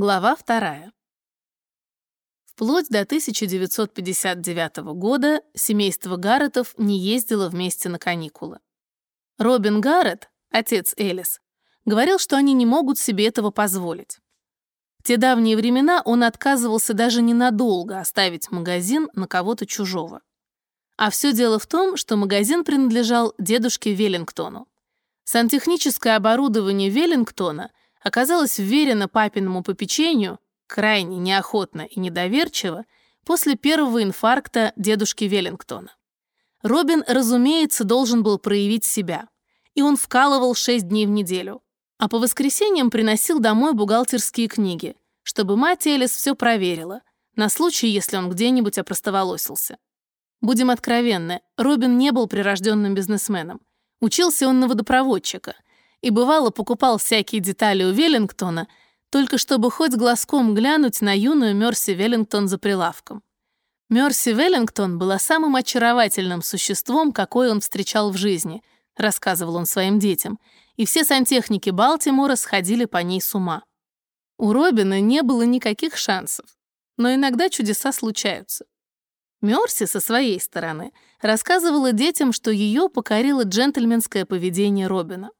Глава вторая. Вплоть до 1959 года семейство Гарретов не ездило вместе на каникулы. Робин Гаррет, отец Элис, говорил, что они не могут себе этого позволить. В те давние времена он отказывался даже ненадолго оставить магазин на кого-то чужого. А все дело в том, что магазин принадлежал дедушке Веллингтону. Сантехническое оборудование Веллингтона оказалось вверено папиному попечению крайне неохотно и недоверчиво после первого инфаркта дедушки Веллингтона. Робин, разумеется, должен был проявить себя, и он вкалывал шесть дней в неделю, а по воскресеньям приносил домой бухгалтерские книги, чтобы мать Элис все проверила, на случай, если он где-нибудь опростоволосился. Будем откровенны, Робин не был прирожденным бизнесменом. Учился он на водопроводчика — и бывало покупал всякие детали у Веллингтона, только чтобы хоть глазком глянуть на юную Мерси Веллингтон за прилавком. Мерси Веллингтон была самым очаровательным существом, какое он встречал в жизни, рассказывал он своим детям, и все сантехники Балтимора сходили по ней с ума. У Робина не было никаких шансов, но иногда чудеса случаются. Мерси со своей стороны рассказывала детям, что ее покорило джентльменское поведение Робина.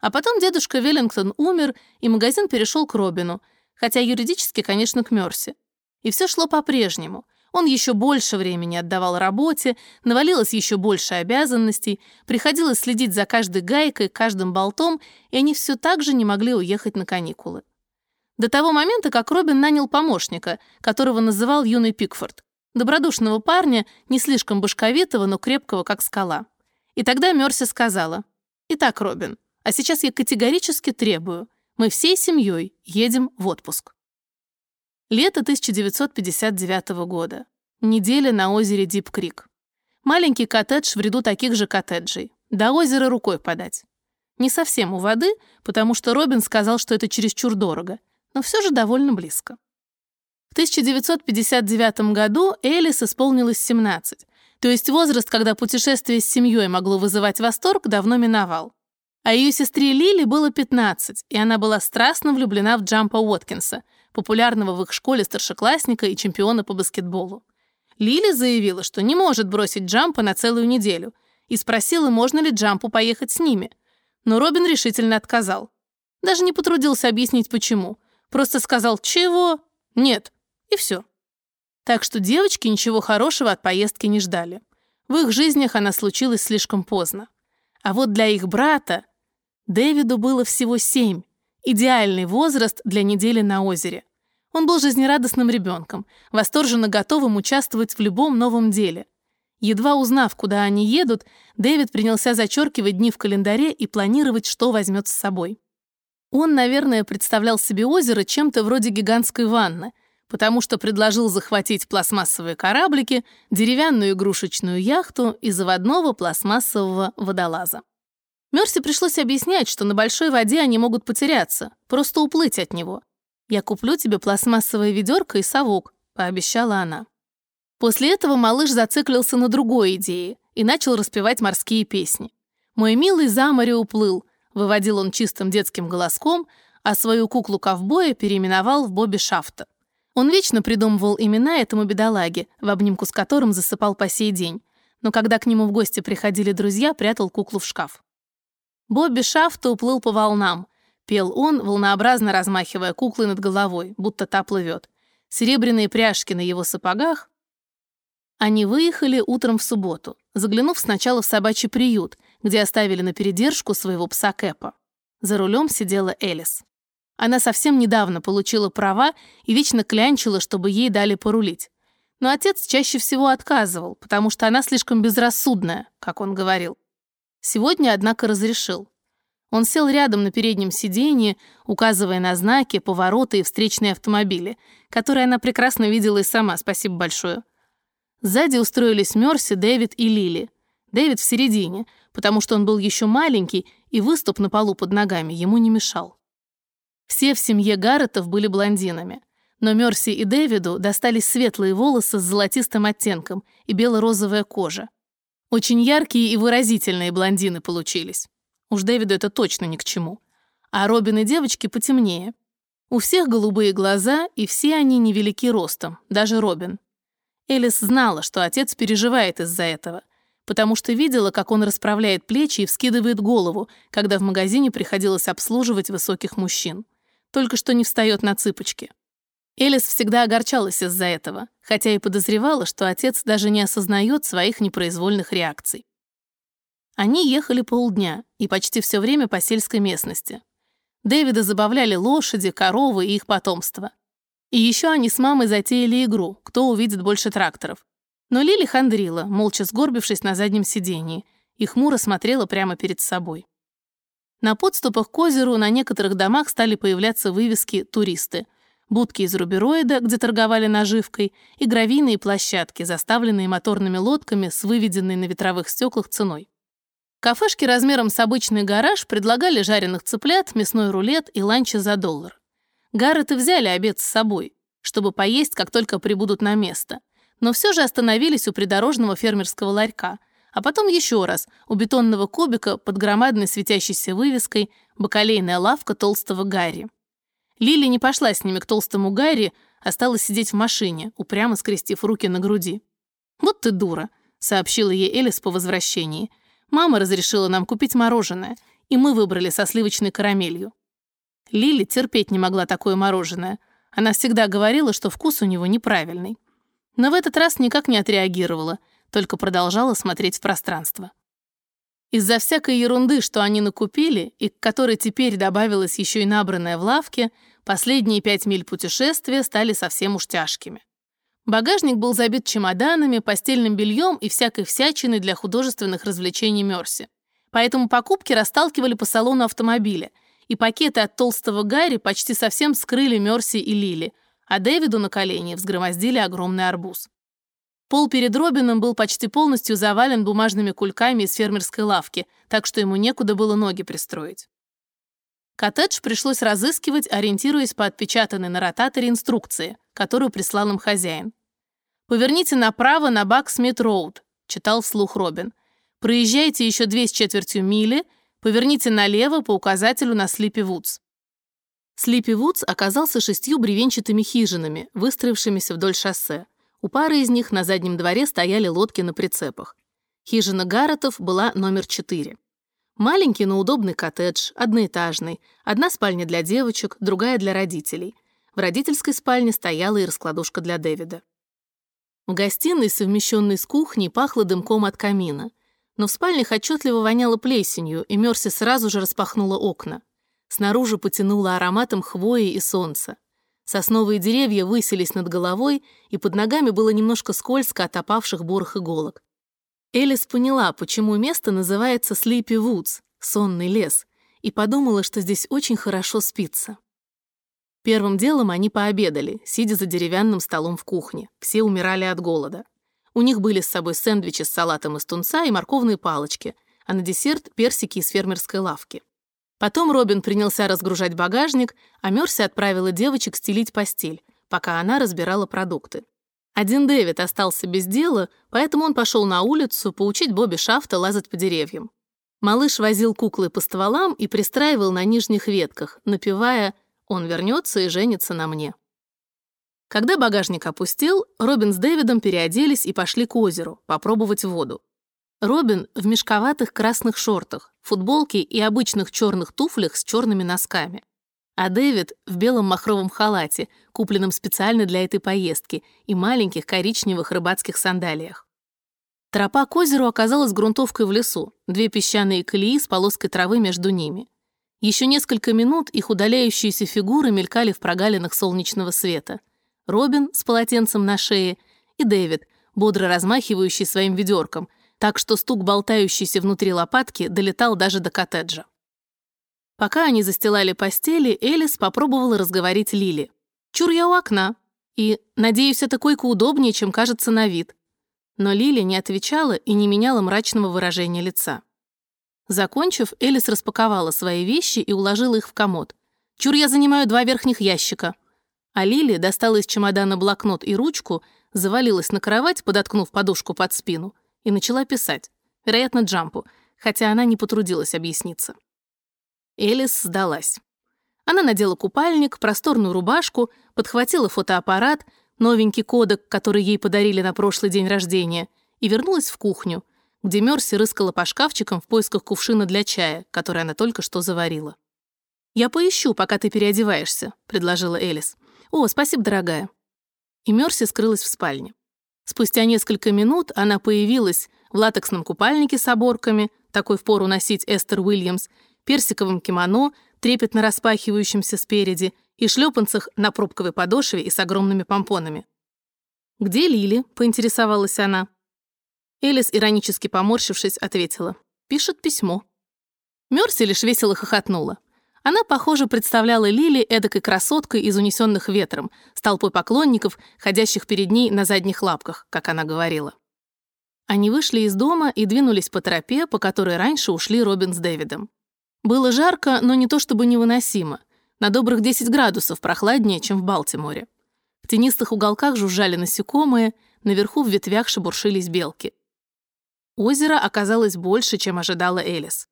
А потом дедушка Веллингтон умер, и магазин перешел к Робину, хотя юридически, конечно, к Мерси. И все шло по-прежнему. Он еще больше времени отдавал работе, навалилось еще больше обязанностей, приходилось следить за каждой гайкой, каждым болтом, и они все так же не могли уехать на каникулы. До того момента, как Робин нанял помощника, которого называл юный Пикфорд, добродушного парня, не слишком башковитого, но крепкого, как скала. И тогда Мерси сказала, «Итак, Робин, а сейчас я категорически требую. Мы всей семьей едем в отпуск. Лето 1959 года. Неделя на озере Дип-Крик. Маленький коттедж в ряду таких же коттеджей. До озера рукой подать. Не совсем у воды, потому что Робин сказал, что это чересчур дорого, но все же довольно близко. В 1959 году Элис исполнилось 17, то есть возраст, когда путешествие с семьей могло вызывать восторг, давно миновал. А ее сестре Лили было 15, и она была страстно влюблена в Джампа Уоткинса, популярного в их школе старшеклассника и чемпиона по баскетболу. Лили заявила, что не может бросить Джампа на целую неделю, и спросила, можно ли Джампу поехать с ними. Но Робин решительно отказал. Даже не потрудился объяснить, почему. Просто сказал «Чего?» «Нет». И все. Так что девочки ничего хорошего от поездки не ждали. В их жизнях она случилась слишком поздно. А вот для их брата Дэвиду было всего семь. Идеальный возраст для недели на озере. Он был жизнерадостным ребенком, восторженно готовым участвовать в любом новом деле. Едва узнав, куда они едут, Дэвид принялся зачеркивать дни в календаре и планировать, что возьмет с собой. Он, наверное, представлял себе озеро чем-то вроде гигантской ванны, потому что предложил захватить пластмассовые кораблики, деревянную игрушечную яхту и заводного пластмассового водолаза. Мерси пришлось объяснять, что на большой воде они могут потеряться, просто уплыть от него. «Я куплю тебе пластмассовое ведерко и совок», — пообещала она. После этого малыш зациклился на другой идее и начал распевать морские песни. «Мой милый за море уплыл», — выводил он чистым детским голоском, а свою куклу-ковбоя переименовал в Бобби Шафта. Он вечно придумывал имена этому бедолаге, в обнимку с которым засыпал по сей день, но когда к нему в гости приходили друзья, прятал куклу в шкаф. Бобби Шафта уплыл по волнам. Пел он, волнообразно размахивая куклой над головой, будто та плывет. Серебряные пряжки на его сапогах. Они выехали утром в субботу, заглянув сначала в собачий приют, где оставили на передержку своего пса Кэпа. За рулем сидела Элис. Она совсем недавно получила права и вечно клянчила, чтобы ей дали порулить. Но отец чаще всего отказывал, потому что она слишком безрассудная, как он говорил. Сегодня, однако, разрешил. Он сел рядом на переднем сиденье, указывая на знаки, повороты и встречные автомобили, которые она прекрасно видела и сама, спасибо большое. Сзади устроились Мерси, Дэвид и Лили. Дэвид в середине, потому что он был еще маленький, и выступ на полу под ногами ему не мешал. Все в семье Гарретов были блондинами. Но Мерси и Дэвиду достались светлые волосы с золотистым оттенком и бело-розовая кожа. Очень яркие и выразительные блондины получились. Уж Дэвиду это точно ни к чему. А Робин и девочки потемнее. У всех голубые глаза, и все они невелики ростом, даже Робин. Элис знала, что отец переживает из-за этого, потому что видела, как он расправляет плечи и вскидывает голову, когда в магазине приходилось обслуживать высоких мужчин. Только что не встает на цыпочки. Элис всегда огорчалась из-за этого, хотя и подозревала, что отец даже не осознает своих непроизвольных реакций. Они ехали полдня и почти все время по сельской местности. Дэвида забавляли лошади, коровы и их потомство. И еще они с мамой затеяли игру «Кто увидит больше тракторов». Но Лили хандрила, молча сгорбившись на заднем сидении, и хмуро смотрела прямо перед собой. На подступах к озеру на некоторых домах стали появляться вывески «Туристы», будки из рубероида, где торговали наживкой, и гравийные площадки, заставленные моторными лодками с выведенной на ветровых стеклах ценой. Кафешки размером с обычный гараж предлагали жареных цыплят, мясной рулет и ланчи за доллар. Гарреты взяли обед с собой, чтобы поесть, как только прибудут на место. Но все же остановились у придорожного фермерского ларька, а потом еще раз у бетонного кубика под громадной светящейся вывеской «Бакалейная лавка толстого Гарри». Лили не пошла с ними к толстому Гарри, а стала сидеть в машине, упрямо скрестив руки на груди. «Вот ты дура», — сообщила ей Элис по возвращении. Мама разрешила нам купить мороженое, и мы выбрали со сливочной карамелью. Лили терпеть не могла такое мороженое. Она всегда говорила, что вкус у него неправильный. Но в этот раз никак не отреагировала, только продолжала смотреть в пространство. Из-за всякой ерунды, что они накупили, и к которой теперь добавилась еще и набранная в лавке, последние пять миль путешествия стали совсем уж тяжкими. Багажник был забит чемоданами, постельным бельем и всякой всячиной для художественных развлечений Мерси. Поэтому покупки расталкивали по салону автомобиля, и пакеты от толстого Гарри почти совсем скрыли Мерси и Лили, а Дэвиду на колени взгромоздили огромный арбуз. Пол перед Робином был почти полностью завален бумажными кульками из фермерской лавки, так что ему некуда было ноги пристроить. Коттедж пришлось разыскивать, ориентируясь по отпечатанной на ротаторе инструкции, которую прислал им хозяин. «Поверните направо на Бак-Смит-Роуд», — читал вслух Робин. «Проезжайте еще две с четвертью мили, поверните налево по указателю на Слипи Вудс». Слипи Вудс оказался шестью бревенчатыми хижинами, выстроившимися вдоль шоссе. У пары из них на заднем дворе стояли лодки на прицепах. Хижина Гарретов была номер четыре. Маленький, но удобный коттедж, одноэтажный, одна спальня для девочек, другая для родителей. В родительской спальне стояла и раскладушка для Дэвида. В гостиной, совмещенной с кухней, пахло дымком от камина. Но в спальнях отчетливо воняло плесенью, и Мерси сразу же распахнула окна. Снаружи потянуло ароматом хвои и солнца. Сосновые деревья высились над головой, и под ногами было немножко скользко от опавших бурых иголок. Элис поняла, почему место называется Sleepy Woods — сонный лес, и подумала, что здесь очень хорошо спится. Первым делом они пообедали, сидя за деревянным столом в кухне. Все умирали от голода. У них были с собой сэндвичи с салатом из тунца и морковные палочки, а на десерт — персики из фермерской лавки. Потом Робин принялся разгружать багажник, а Мерси отправила девочек стелить постель, пока она разбирала продукты. Один Дэвид остался без дела, поэтому он пошел на улицу поучить Бобби Шафта лазать по деревьям. Малыш возил куклы по стволам и пристраивал на нижних ветках, напевая он вернется и женится на мне. Когда багажник опустил, Робин с Дэвидом переоделись и пошли к озеру, попробовать воду. Робин в мешковатых красных шортах, футболке и обычных черных туфлях с черными носками. А Дэвид в белом махровом халате, купленном специально для этой поездки, и маленьких коричневых рыбацких сандалиях. Тропа к озеру оказалась грунтовкой в лесу, две песчаные колеи с полоской травы между ними. Еще несколько минут их удаляющиеся фигуры мелькали в прогалинах солнечного света. Робин с полотенцем на шее и Дэвид, бодро размахивающий своим ведерком, так что стук болтающийся внутри лопатки долетал даже до коттеджа. Пока они застилали постели, Элис попробовала разговорить Лили. «Чур я у окна. И, надеюсь, эта койка удобнее, чем кажется на вид». Но Лили не отвечала и не меняла мрачного выражения лица. Закончив, Элис распаковала свои вещи и уложила их в комод. «Чур, я занимаю два верхних ящика». А Лили достала из чемодана блокнот и ручку, завалилась на кровать, подоткнув подушку под спину, и начала писать. Вероятно, Джампу, хотя она не потрудилась объясниться. Элис сдалась. Она надела купальник, просторную рубашку, подхватила фотоаппарат, новенький кодек, который ей подарили на прошлый день рождения, и вернулась в кухню, где Мерси рыскала по шкафчикам в поисках кувшина для чая, который она только что заварила. «Я поищу, пока ты переодеваешься», — предложила Элис. «О, спасибо, дорогая». И Мерси скрылась в спальне. Спустя несколько минут она появилась в латексном купальнике с оборками, такой впору носить Эстер Уильямс, персиковом кимоно, трепетно распахивающемся спереди, и шлепанцах на пробковой подошве и с огромными помпонами. «Где Лили?» — поинтересовалась она. Элис, иронически поморщившись, ответила. «Пишет письмо». Мерси лишь весело хохотнула. Она, похоже, представляла Лили эдакой красоткой из унесенных ветром, с толпой поклонников, ходящих перед ней на задних лапках, как она говорила. Они вышли из дома и двинулись по тропе, по которой раньше ушли Робин с Дэвидом. Было жарко, но не то чтобы невыносимо. На добрых 10 градусов прохладнее, чем в Балтиморе. В тенистых уголках жужжали насекомые, наверху в ветвях шебуршились белки. Озеро оказалось больше, чем ожидала Элис.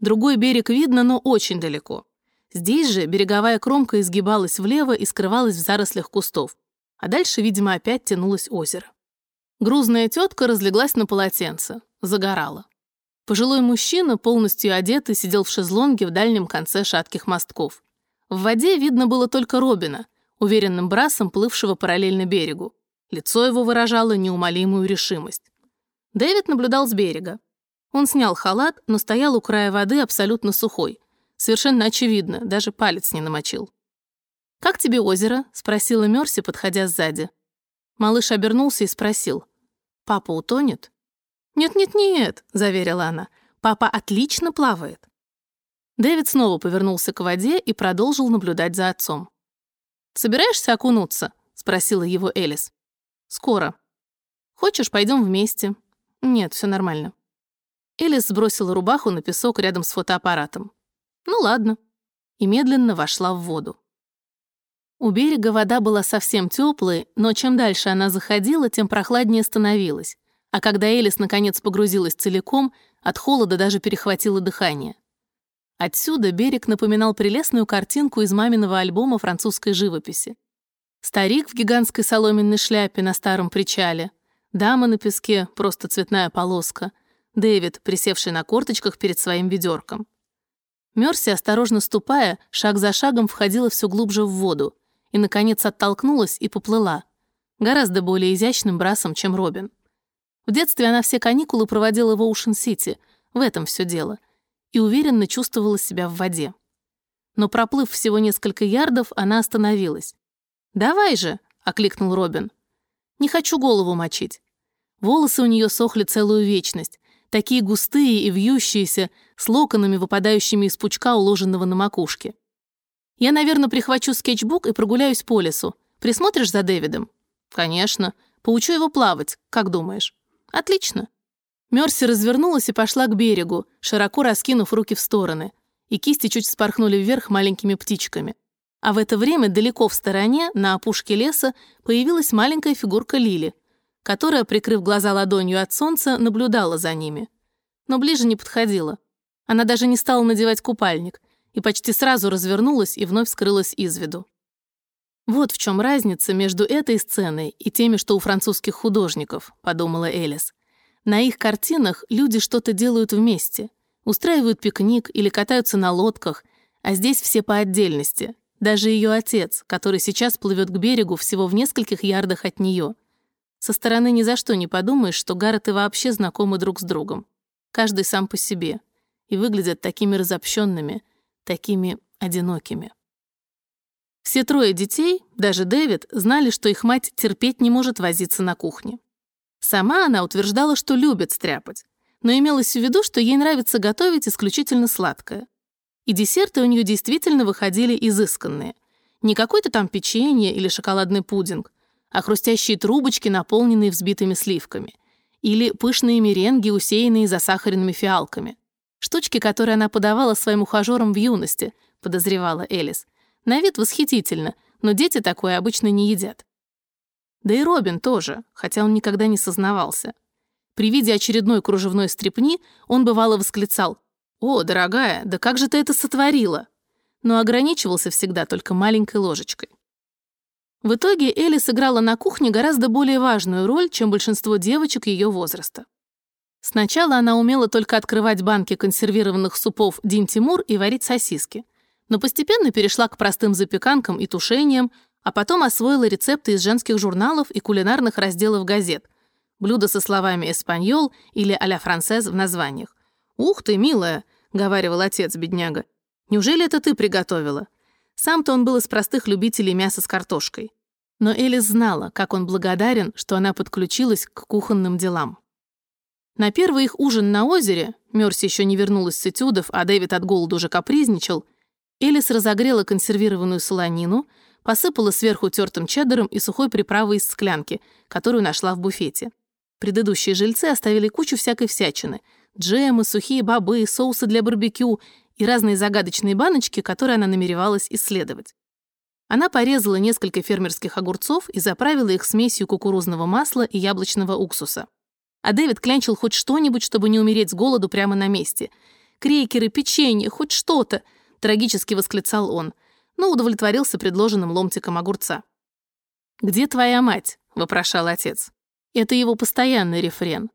Другой берег видно, но очень далеко. Здесь же береговая кромка изгибалась влево и скрывалась в зарослях кустов. А дальше, видимо, опять тянулось озеро. Грузная тетка разлеглась на полотенце, загорала. Пожилой мужчина, полностью одетый, сидел в шезлонге в дальнем конце шатких мостков. В воде видно было только Робина, уверенным брасом, плывшего параллельно берегу. Лицо его выражало неумолимую решимость. Дэвид наблюдал с берега. Он снял халат, но стоял у края воды абсолютно сухой, Совершенно очевидно, даже палец не намочил. «Как тебе озеро?» — спросила Мерси, подходя сзади. Малыш обернулся и спросил. «Папа утонет?» «Нет-нет-нет», — заверила она. «Папа отлично плавает». Дэвид снова повернулся к воде и продолжил наблюдать за отцом. «Собираешься окунуться?» — спросила его Элис. «Скоро. Хочешь, пойдем вместе?» «Нет, все нормально». Элис сбросила рубаху на песок рядом с фотоаппаратом. Ну ладно. И медленно вошла в воду. У берега вода была совсем теплой, но чем дальше она заходила, тем прохладнее становилась. А когда Элис наконец погрузилась целиком, от холода даже перехватило дыхание. Отсюда берег напоминал прелестную картинку из маминого альбома французской живописи. Старик в гигантской соломенной шляпе на старом причале, дама на песке, просто цветная полоска, Дэвид, присевший на корточках перед своим ведерком. Мерси, осторожно ступая, шаг за шагом входила все глубже в воду и, наконец, оттолкнулась и поплыла. Гораздо более изящным брасом, чем Робин. В детстве она все каникулы проводила в Оушен-Сити, в этом все дело, и уверенно чувствовала себя в воде. Но проплыв всего несколько ярдов, она остановилась. «Давай же!» — окликнул Робин. «Не хочу голову мочить». Волосы у нее сохли целую вечность, такие густые и вьющиеся, с локонами, выпадающими из пучка, уложенного на макушке. «Я, наверное, прихвачу скетчбук и прогуляюсь по лесу. Присмотришь за Дэвидом?» «Конечно. Поучу его плавать, как думаешь?» «Отлично». Мерси развернулась и пошла к берегу, широко раскинув руки в стороны, и кисти чуть спорхнули вверх маленькими птичками. А в это время далеко в стороне, на опушке леса, появилась маленькая фигурка Лили — которая, прикрыв глаза ладонью от солнца, наблюдала за ними. Но ближе не подходила. Она даже не стала надевать купальник и почти сразу развернулась и вновь скрылась из виду. «Вот в чем разница между этой сценой и теми, что у французских художников», — подумала Элис. «На их картинах люди что-то делают вместе, устраивают пикник или катаются на лодках, а здесь все по отдельности. Даже ее отец, который сейчас плывет к берегу всего в нескольких ярдах от нее — со стороны ни за что не подумаешь, что Гарреты вообще знакомы друг с другом. Каждый сам по себе. И выглядят такими разобщенными, такими одинокими. Все трое детей, даже Дэвид, знали, что их мать терпеть не может возиться на кухне. Сама она утверждала, что любит стряпать, но имелось в виду, что ей нравится готовить исключительно сладкое. И десерты у нее действительно выходили изысканные. Не какой-то там печенье или шоколадный пудинг, а хрустящие трубочки, наполненные взбитыми сливками, или пышные меренги, усеянные засахаренными фиалками. Штучки, которые она подавала своим ухажерам в юности, подозревала Элис. На вид восхитительно, но дети такое обычно не едят. Да и Робин тоже, хотя он никогда не сознавался. При виде очередной кружевной стрепни он бывало восклицал «О, дорогая, да как же ты это сотворила?» но ограничивался всегда только маленькой ложечкой. В итоге Элли сыграла на кухне гораздо более важную роль, чем большинство девочек ее возраста. Сначала она умела только открывать банки консервированных супов Дин Тимур и варить сосиски, но постепенно перешла к простым запеканкам и тушениям, а потом освоила рецепты из женских журналов и кулинарных разделов газет, блюда со словами «эспаньол» или «а-ля францез» в названиях. «Ух ты, милая!» — говаривал отец бедняга. «Неужели это ты приготовила?» Сам-то он был из простых любителей мяса с картошкой. Но Элис знала, как он благодарен, что она подключилась к кухонным делам. На первый их ужин на озере, Мерси еще не вернулась с этюдов, а Дэвид от голода уже капризничал, Элис разогрела консервированную солонину, посыпала сверху тертым чеддером и сухой приправой из склянки, которую нашла в буфете. Предыдущие жильцы оставили кучу всякой всячины — джемы, сухие бобы, соусы для барбекю и разные загадочные баночки, которые она намеревалась исследовать. Она порезала несколько фермерских огурцов и заправила их смесью кукурузного масла и яблочного уксуса. А Дэвид клянчил хоть что-нибудь, чтобы не умереть с голоду прямо на месте. «Крекеры, печенье, хоть что-то!» — трагически восклицал он, но удовлетворился предложенным ломтиком огурца. «Где твоя мать?» — вопрошал отец. Это его постоянный рефрен.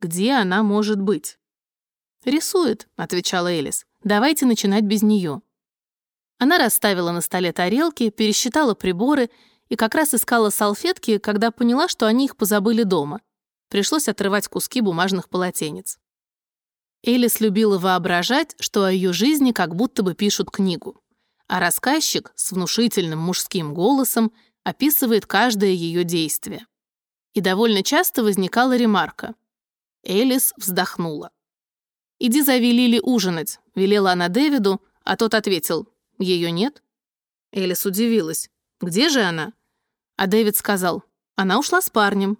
«Где она может быть?» «Рисует», — отвечала Элис. «Давайте начинать без нее». Она расставила на столе тарелки, пересчитала приборы и как раз искала салфетки, когда поняла, что они их позабыли дома. Пришлось отрывать куски бумажных полотенец. Элис любила воображать, что о ее жизни как будто бы пишут книгу, а рассказчик с внушительным мужским голосом описывает каждое ее действие. И довольно часто возникала ремарка. Элис вздохнула. «Иди зови Лили ужинать», — велела она Дэвиду, а тот ответил, «Ее нет». Элис удивилась. «Где же она?» А Дэвид сказал, «Она ушла с парнем».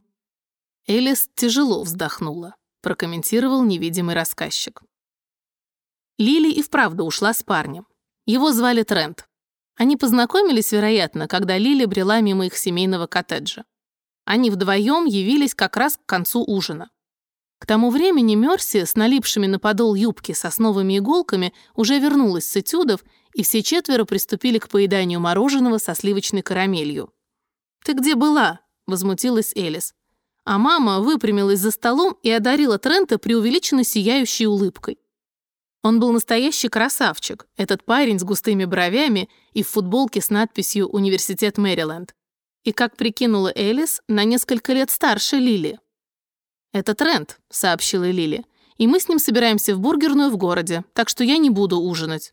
Элис тяжело вздохнула, прокомментировал невидимый рассказчик. Лили и вправду ушла с парнем. Его звали Трент. Они познакомились, вероятно, когда Лили брела мимо их семейного коттеджа. Они вдвоем явились как раз к концу ужина. К тому времени Мерси с налипшими на подол юбки сосновыми иголками уже вернулась с этюдов, и все четверо приступили к поеданию мороженого со сливочной карамелью. «Ты где была?» — возмутилась Элис а мама выпрямилась за столом и одарила Трента преувеличенно сияющей улыбкой. Он был настоящий красавчик, этот парень с густыми бровями и в футболке с надписью «Университет Мэриленд». И, как прикинула Элис, на несколько лет старше Лили. «Это Трент», — сообщила Лили, «и мы с ним собираемся в бургерную в городе, так что я не буду ужинать».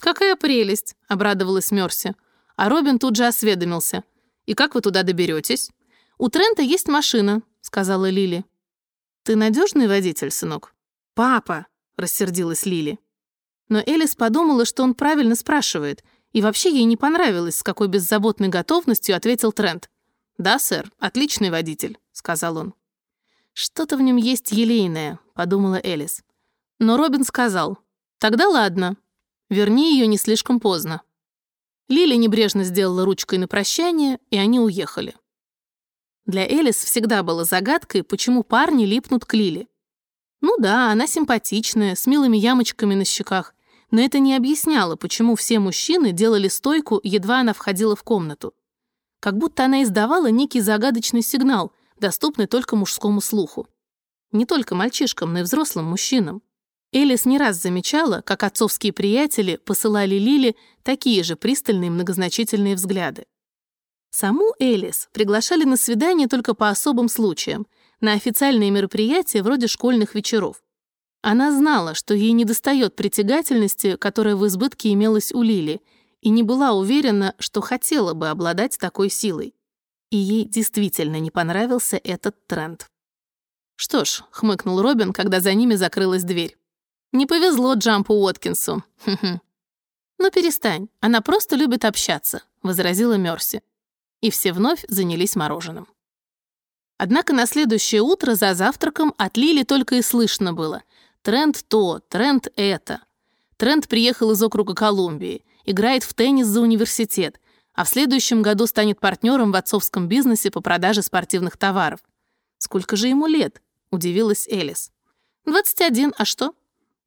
«Какая прелесть!» — обрадовалась Мерси. А Робин тут же осведомился. «И как вы туда доберетесь?» «У Трента есть машина», — сказала Лили. «Ты надежный водитель, сынок?» «Папа», — рассердилась Лили. Но Элис подумала, что он правильно спрашивает, и вообще ей не понравилось, с какой беззаботной готовностью ответил Трент. «Да, сэр, отличный водитель», — сказал он. «Что-то в нем есть елейное», — подумала Элис. Но Робин сказал, «Тогда ладно, верни ее не слишком поздно». Лили небрежно сделала ручкой на прощание, и они уехали. Для Элис всегда было загадкой, почему парни липнут к Лили. Ну да, она симпатичная, с милыми ямочками на щеках, но это не объясняло, почему все мужчины делали стойку, едва она входила в комнату. Как будто она издавала некий загадочный сигнал, доступный только мужскому слуху. Не только мальчишкам, но и взрослым мужчинам. Элис не раз замечала, как отцовские приятели посылали Лили такие же пристальные многозначительные взгляды. Саму Элис приглашали на свидание только по особым случаям, на официальные мероприятия вроде школьных вечеров. Она знала, что ей недостает притягательности, которая в избытке имелась у Лили, и не была уверена, что хотела бы обладать такой силой. И ей действительно не понравился этот тренд. «Что ж», — хмыкнул Робин, когда за ними закрылась дверь. «Не повезло Джампу Уоткинсу. «Ну перестань, она просто любит общаться», — возразила Мерси и все вновь занялись мороженым. Однако на следующее утро за завтраком от Лили только и слышно было «Тренд то, тренд это». Тренд приехал из округа Колумбии, играет в теннис за университет, а в следующем году станет партнером в отцовском бизнесе по продаже спортивных товаров. «Сколько же ему лет?» — удивилась Элис. «21, а что?»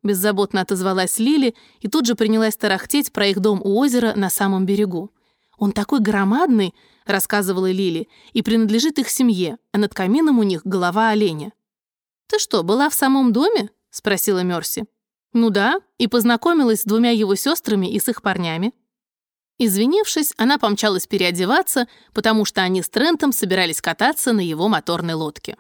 Беззаботно отозвалась Лили и тут же принялась тарахтеть про их дом у озера на самом берегу. «Он такой громадный», — рассказывала Лили, «и принадлежит их семье, а над камином у них голова оленя». «Ты что, была в самом доме?» — спросила Мерси. «Ну да, и познакомилась с двумя его сестрами и с их парнями». Извинившись, она помчалась переодеваться, потому что они с Трентом собирались кататься на его моторной лодке.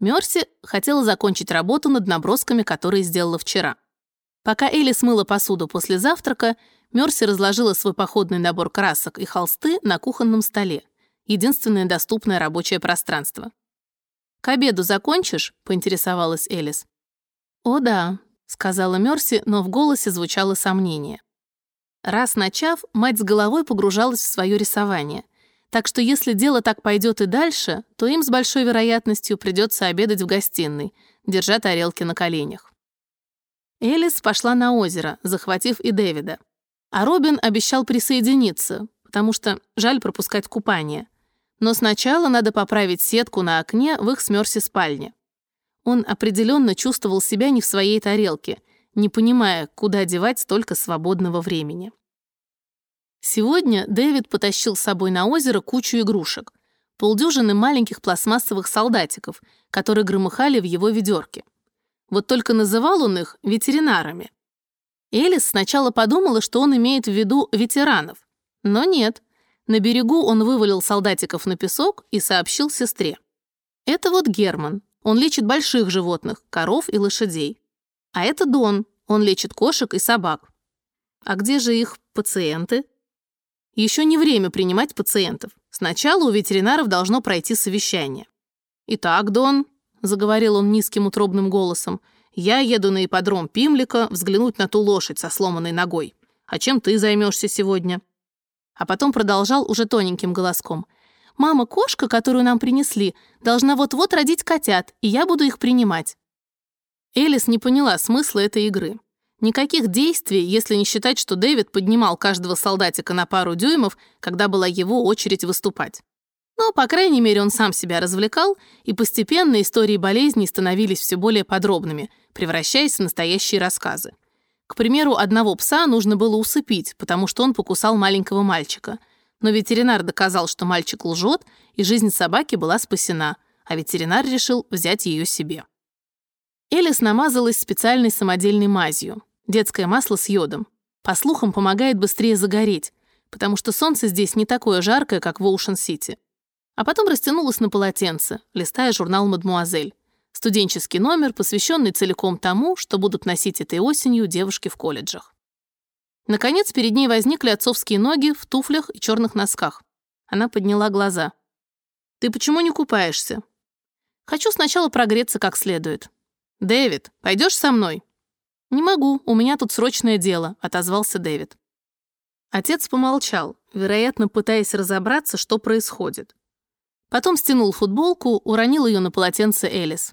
Мерси хотела закончить работу над набросками, которые сделала вчера. Пока Элли смыла посуду после завтрака, Мерси разложила свой походный набор красок и холсты на кухонном столе, единственное доступное рабочее пространство. «К обеду закончишь?» — поинтересовалась Элис. «О да», — сказала Мерси, но в голосе звучало сомнение. Раз начав, мать с головой погружалась в свое рисование — так что если дело так пойдет и дальше, то им с большой вероятностью придется обедать в гостиной, держа тарелки на коленях. Элис пошла на озеро, захватив и Дэвида. А Робин обещал присоединиться, потому что жаль пропускать купание. Но сначала надо поправить сетку на окне в их смерсе спальне. Он определенно чувствовал себя не в своей тарелке, не понимая, куда девать столько свободного времени. Сегодня Дэвид потащил с собой на озеро кучу игрушек, полдюжины маленьких пластмассовых солдатиков, которые громыхали в его ведерке. Вот только называл он их ветеринарами. Элис сначала подумала, что он имеет в виду ветеранов, но нет. На берегу он вывалил солдатиков на песок и сообщил сестре. Это вот Герман, он лечит больших животных, коров и лошадей. А это Дон, он лечит кошек и собак. А где же их пациенты? Еще не время принимать пациентов. Сначала у ветеринаров должно пройти совещание. «Итак, Дон», — заговорил он низким утробным голосом, «я еду на ипподром Пимлика взглянуть на ту лошадь со сломанной ногой. А чем ты займешься сегодня?» А потом продолжал уже тоненьким голоском. «Мама-кошка, которую нам принесли, должна вот-вот родить котят, и я буду их принимать». Элис не поняла смысла этой игры. Никаких действий, если не считать, что Дэвид поднимал каждого солдатика на пару дюймов, когда была его очередь выступать. Но, по крайней мере, он сам себя развлекал, и постепенно истории болезней становились все более подробными, превращаясь в настоящие рассказы. К примеру, одного пса нужно было усыпить, потому что он покусал маленького мальчика. Но ветеринар доказал, что мальчик лжет, и жизнь собаки была спасена, а ветеринар решил взять ее себе. Элис намазалась специальной самодельной мазью. Детское масло с йодом. По слухам, помогает быстрее загореть, потому что солнце здесь не такое жаркое, как в Оушен-Сити. А потом растянулась на полотенце, листая журнал «Мадмуазель». Студенческий номер, посвященный целиком тому, что будут носить этой осенью девушки в колледжах. Наконец, перед ней возникли отцовские ноги в туфлях и черных носках. Она подняла глаза. «Ты почему не купаешься?» «Хочу сначала прогреться как следует. «Дэвид, пойдешь со мной?» «Не могу, у меня тут срочное дело», — отозвался Дэвид. Отец помолчал, вероятно, пытаясь разобраться, что происходит. Потом стянул футболку, уронил ее на полотенце Элис.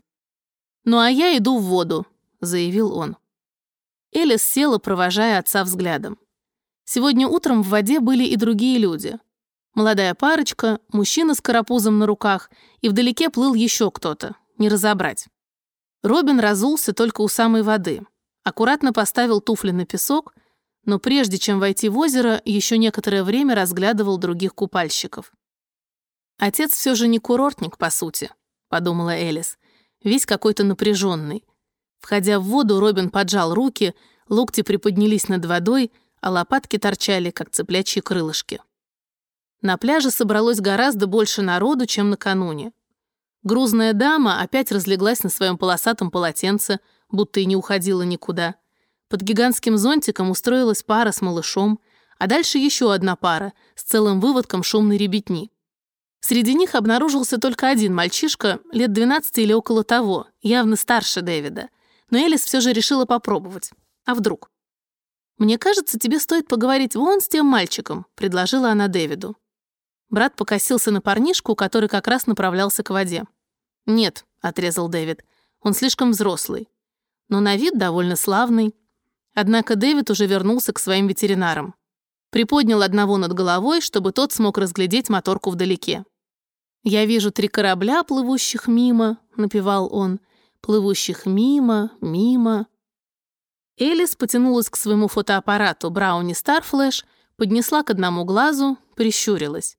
«Ну а я иду в воду», — заявил он. Элис села, провожая отца взглядом. Сегодня утром в воде были и другие люди. Молодая парочка, мужчина с карапузом на руках, и вдалеке плыл еще кто-то, не разобрать. Робин разулся только у самой воды. Аккуратно поставил туфли на песок, но прежде чем войти в озеро, еще некоторое время разглядывал других купальщиков. «Отец все же не курортник, по сути», — подумала Элис, весь какой-то напряженный. Входя в воду, Робин поджал руки, локти приподнялись над водой, а лопатки торчали, как цыплячьи крылышки. На пляже собралось гораздо больше народу, чем накануне. Грузная дама опять разлеглась на своем полосатом полотенце, будто и не уходила никуда. Под гигантским зонтиком устроилась пара с малышом, а дальше еще одна пара с целым выводком шумной ребятни. Среди них обнаружился только один мальчишка, лет 12 или около того, явно старше Дэвида. Но Элис все же решила попробовать. А вдруг? «Мне кажется, тебе стоит поговорить вон с тем мальчиком», — предложила она Дэвиду. Брат покосился на парнишку, который как раз направлялся к воде. «Нет», — отрезал Дэвид, — «он слишком взрослый. Но на вид довольно славный». Однако Дэвид уже вернулся к своим ветеринарам. Приподнял одного над головой, чтобы тот смог разглядеть моторку вдалеке. «Я вижу три корабля, плывущих мимо», — напевал он. «Плывущих мимо, мимо». Элис потянулась к своему фотоаппарату Brownie Starflash, поднесла к одному глазу, прищурилась.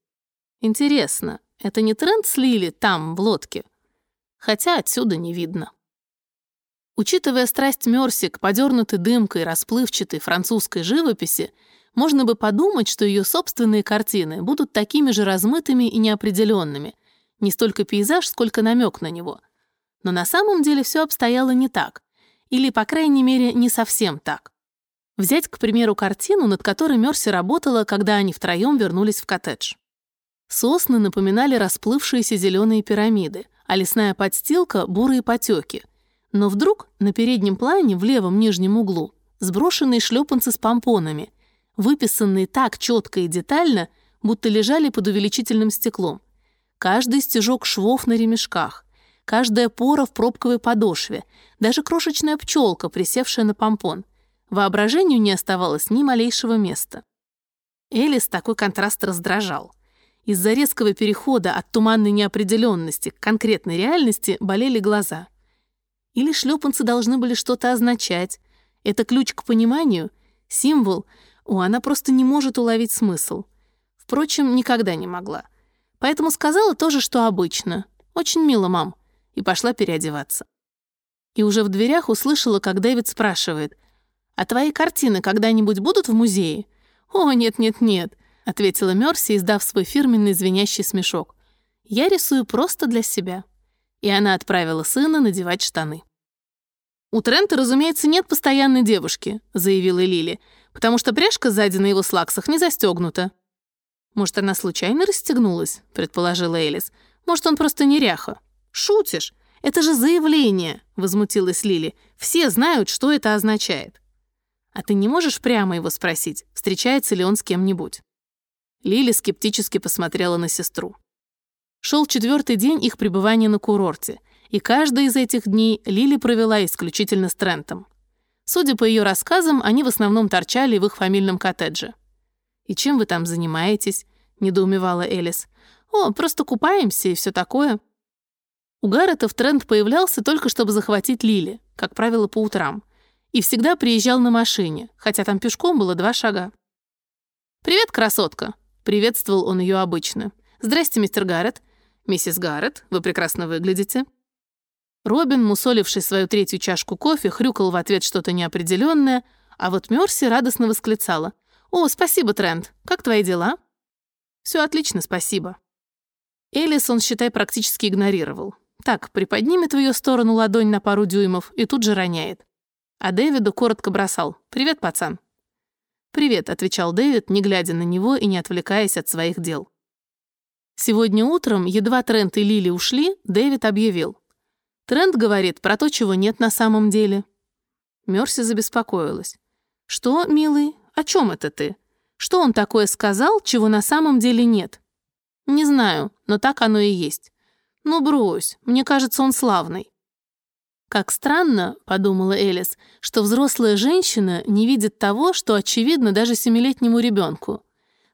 Интересно, это не тренд с Лили там, в лодке? Хотя отсюда не видно. Учитывая страсть Мерси к подернутой дымкой расплывчатой французской живописи, можно бы подумать, что ее собственные картины будут такими же размытыми и неопределенными, не столько пейзаж, сколько намек на него. Но на самом деле все обстояло не так. Или, по крайней мере, не совсем так. Взять, к примеру, картину, над которой Мерси работала, когда они втроем вернулись в коттедж. Сосны напоминали расплывшиеся зеленые пирамиды, а лесная подстилка — бурые потеки. Но вдруг на переднем плане, в левом нижнем углу, сброшенные шлепанцы с помпонами, выписанные так четко и детально, будто лежали под увеличительным стеклом. Каждый стежок швов на ремешках, каждая пора в пробковой подошве, даже крошечная пчелка, присевшая на помпон. Воображению не оставалось ни малейшего места. Элис такой контраст раздражал. Из-за резкого перехода от туманной неопределенности к конкретной реальности болели глаза. Или шлепанцы должны были что-то означать. Это ключ к пониманию, символ. О, она просто не может уловить смысл. Впрочем, никогда не могла. Поэтому сказала то же, что обычно. «Очень мило, мам», и пошла переодеваться. И уже в дверях услышала, как Дэвид спрашивает, «А твои картины когда-нибудь будут в музее?» «О, нет-нет-нет», — ответила Мерси, издав свой фирменный звенящий смешок. «Я рисую просто для себя». И она отправила сына надевать штаны. «У Трента, разумеется, нет постоянной девушки», — заявила Лили, «потому что пряжка сзади на его слаксах не застегнута». «Может, она случайно расстегнулась?» — предположила Элис. «Может, он просто неряха?» «Шутишь? Это же заявление!» — возмутилась Лили. «Все знают, что это означает». «А ты не можешь прямо его спросить, встречается ли он с кем-нибудь?» Лили скептически посмотрела на сестру. Шел четвертый день их пребывания на курорте, и каждый из этих дней Лили провела исключительно с Трентом. Судя по ее рассказам, они в основном торчали в их фамильном коттедже. «И чем вы там занимаетесь?» — недоумевала Элис. «О, просто купаемся и все такое». У Гаррета в тренд появлялся только чтобы захватить Лили, как правило, по утрам. И всегда приезжал на машине, хотя там пешком было два шага. «Привет, красотка!» Приветствовал он ее обычно. «Здрасте, мистер Гаррет. Миссис Гаррет, вы прекрасно выглядите». Робин, мусоливший свою третью чашку кофе, хрюкал в ответ что-то неопределенное, а вот Мерси радостно восклицала. «О, спасибо, Трент. Как твои дела?» «Все отлично, спасибо». Элис он, считай, практически игнорировал. Так, приподнимет в ее сторону ладонь на пару дюймов и тут же роняет. А Дэвиду коротко бросал. «Привет, пацан». «Привет», — отвечал Дэвид, не глядя на него и не отвлекаясь от своих дел. Сегодня утром, едва Трент и Лили ушли, Дэвид объявил. Трент говорит про то, чего нет на самом деле. Мерси забеспокоилась. «Что, милый, о чем это ты? Что он такое сказал, чего на самом деле нет?» «Не знаю, но так оно и есть. Ну брось, мне кажется, он славный». «Как странно», — подумала Элис, «что взрослая женщина не видит того, что очевидно даже семилетнему ребенку.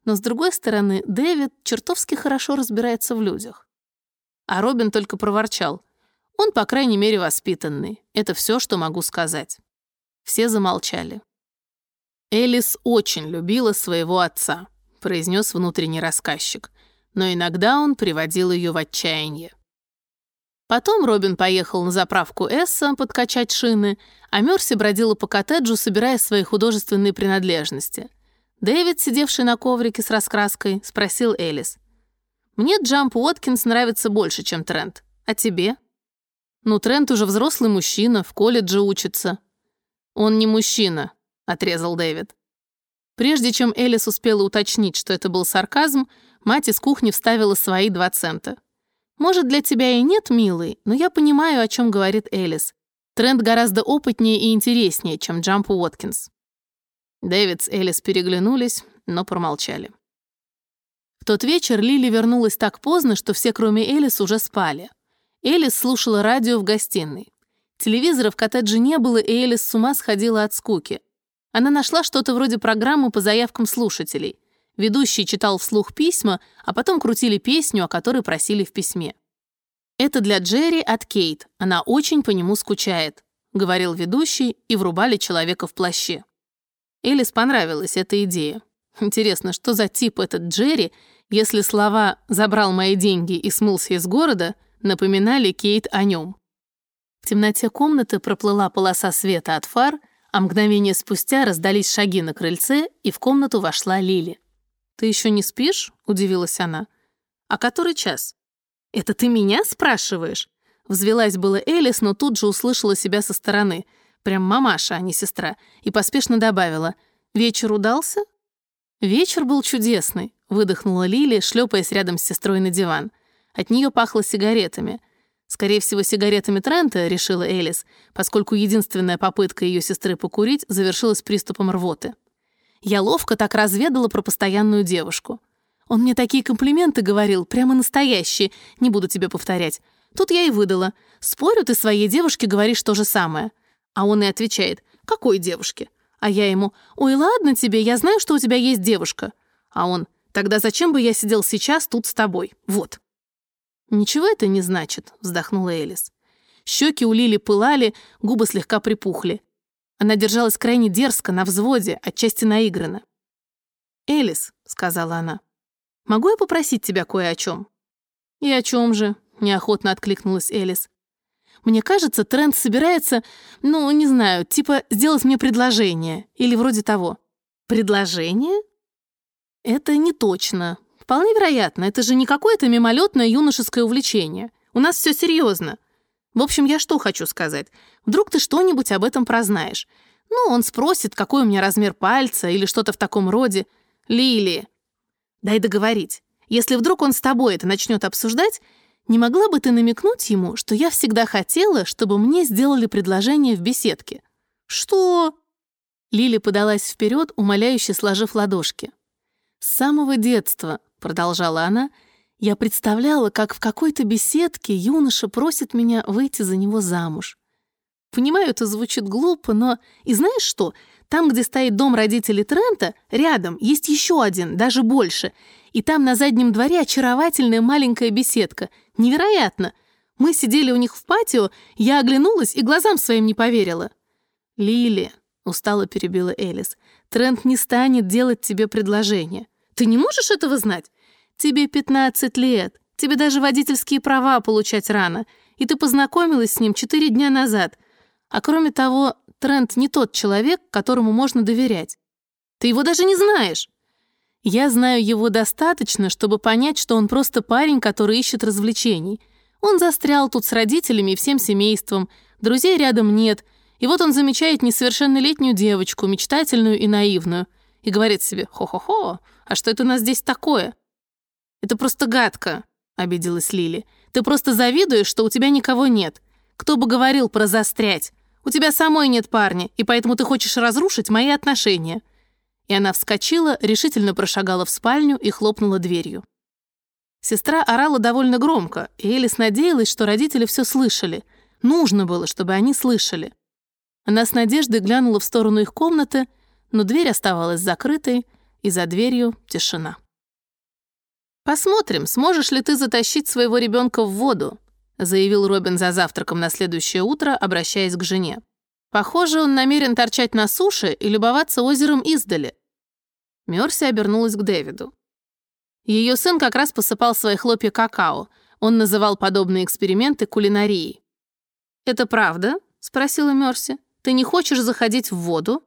Но, с другой стороны, Дэвид чертовски хорошо разбирается в людях». А Робин только проворчал. «Он, по крайней мере, воспитанный. Это все, что могу сказать». Все замолчали. «Элис очень любила своего отца», — произнес внутренний рассказчик, но иногда он приводил ее в отчаяние. Потом Робин поехал на заправку Эсса подкачать шины, а Мерси бродила по коттеджу, собирая свои художественные принадлежности. Дэвид, сидевший на коврике с раскраской, спросил Элис. «Мне Джамп Уоткинс нравится больше, чем Трент. А тебе?» «Ну, Трент уже взрослый мужчина, в колледже учится». «Он не мужчина», — отрезал Дэвид. Прежде чем Элис успела уточнить, что это был сарказм, мать из кухни вставила свои два цента. Может, для тебя и нет, милый, но я понимаю, о чем говорит Элис. Тренд гораздо опытнее и интереснее, чем Джамп Уоткинс. Дэвид с Элис переглянулись, но промолчали. В тот вечер Лили вернулась так поздно, что все, кроме Элис, уже спали. Элис слушала радио в гостиной. Телевизора в коттедже не было, и Элис с ума сходила от скуки. Она нашла что-то вроде программы по заявкам слушателей. Ведущий читал вслух письма, а потом крутили песню, о которой просили в письме. «Это для Джерри от Кейт. Она очень по нему скучает». — говорил ведущий, и врубали человека в плаще. Элис понравилась эта идея. Интересно, что за тип этот Джерри, если слова «забрал мои деньги и смылся из города» напоминали Кейт о нем. В темноте комнаты проплыла полоса света от фар, а мгновение спустя раздались шаги на крыльце, и в комнату вошла Лили. «Ты еще не спишь?» — удивилась она. «А который час?» «Это ты меня спрашиваешь?» Взвелась была Элис, но тут же услышала себя со стороны. Прям мамаша, а не сестра. И поспешно добавила. «Вечер удался?» «Вечер был чудесный», — выдохнула Лили, шлепаясь рядом с сестрой на диван. От нее пахло сигаретами. Скорее всего, сигаретами Трента, решила Элис, поскольку единственная попытка ее сестры покурить завершилась приступом рвоты. Я ловко так разведала про постоянную девушку. Он мне такие комплименты говорил, прямо настоящие, не буду тебе повторять. Тут я и выдала. Спорю, ты своей девушке говоришь то же самое. А он и отвечает, какой девушке? А я ему, ой, ладно тебе, я знаю, что у тебя есть девушка. А он, тогда зачем бы я сидел сейчас тут с тобой? Вот. Ничего это не значит, вздохнула Элис. Щеки у Лили пылали, губы слегка припухли. Она держалась крайне дерзко, на взводе, отчасти наигранно. «Элис», — сказала она, — «могу я попросить тебя кое о чем?» «И о чем же?» неохотно откликнулась Элис. Мне кажется, Трент собирается, ну, не знаю, типа сделать мне предложение или вроде того. Предложение? Это не точно. Вполне вероятно, это же не какое-то мимолетное юношеское увлечение. У нас все серьезно. В общем, я что хочу сказать. Вдруг ты что-нибудь об этом прознаешь. Ну, он спросит, какой у меня размер пальца или что-то в таком роде. Лили, дай договорить. Если вдруг он с тобой это начнет обсуждать, не могла бы ты намекнуть ему, что я всегда хотела, чтобы мне сделали предложение в беседке? Что? Лили подалась вперед, умоляюще сложив ладошки. С самого детства, продолжала она, я представляла, как в какой-то беседке юноша просит меня выйти за него замуж. Понимаю, это звучит глупо, но... И знаешь что? Там, где стоит дом родителей Трента, рядом есть еще один, даже больше. И там на заднем дворе очаровательная маленькая беседка. Невероятно! Мы сидели у них в патио, я оглянулась и глазам своим не поверила. «Лили», — устало перебила Элис, — «Трент не станет делать тебе предложение. Ты не можешь этого знать? Тебе 15 лет, тебе даже водительские права получать рано, и ты познакомилась с ним 4 дня назад. А кроме того, Трент не тот человек, которому можно доверять. Ты его даже не знаешь. Я знаю его достаточно, чтобы понять, что он просто парень, который ищет развлечений. Он застрял тут с родителями и всем семейством, друзей рядом нет, и вот он замечает несовершеннолетнюю девочку, мечтательную и наивную, и говорит себе «Хо-хо-хо, а что это у нас здесь такое?» «Это просто гадко», — обиделась Лили. «Ты просто завидуешь, что у тебя никого нет. Кто бы говорил про застрять? У тебя самой нет парня, и поэтому ты хочешь разрушить мои отношения и она вскочила, решительно прошагала в спальню и хлопнула дверью. Сестра орала довольно громко, и Элис надеялась, что родители все слышали. Нужно было, чтобы они слышали. Она с надеждой глянула в сторону их комнаты, но дверь оставалась закрытой, и за дверью тишина. «Посмотрим, сможешь ли ты затащить своего ребенка в воду», заявил Робин за завтраком на следующее утро, обращаясь к жене. Похоже, он намерен торчать на суше и любоваться озером издали. Мерси обернулась к Дэвиду. Ее сын как раз посыпал свои хлопья какао. Он называл подобные эксперименты кулинарией. «Это правда?» — спросила Мерси. «Ты не хочешь заходить в воду?»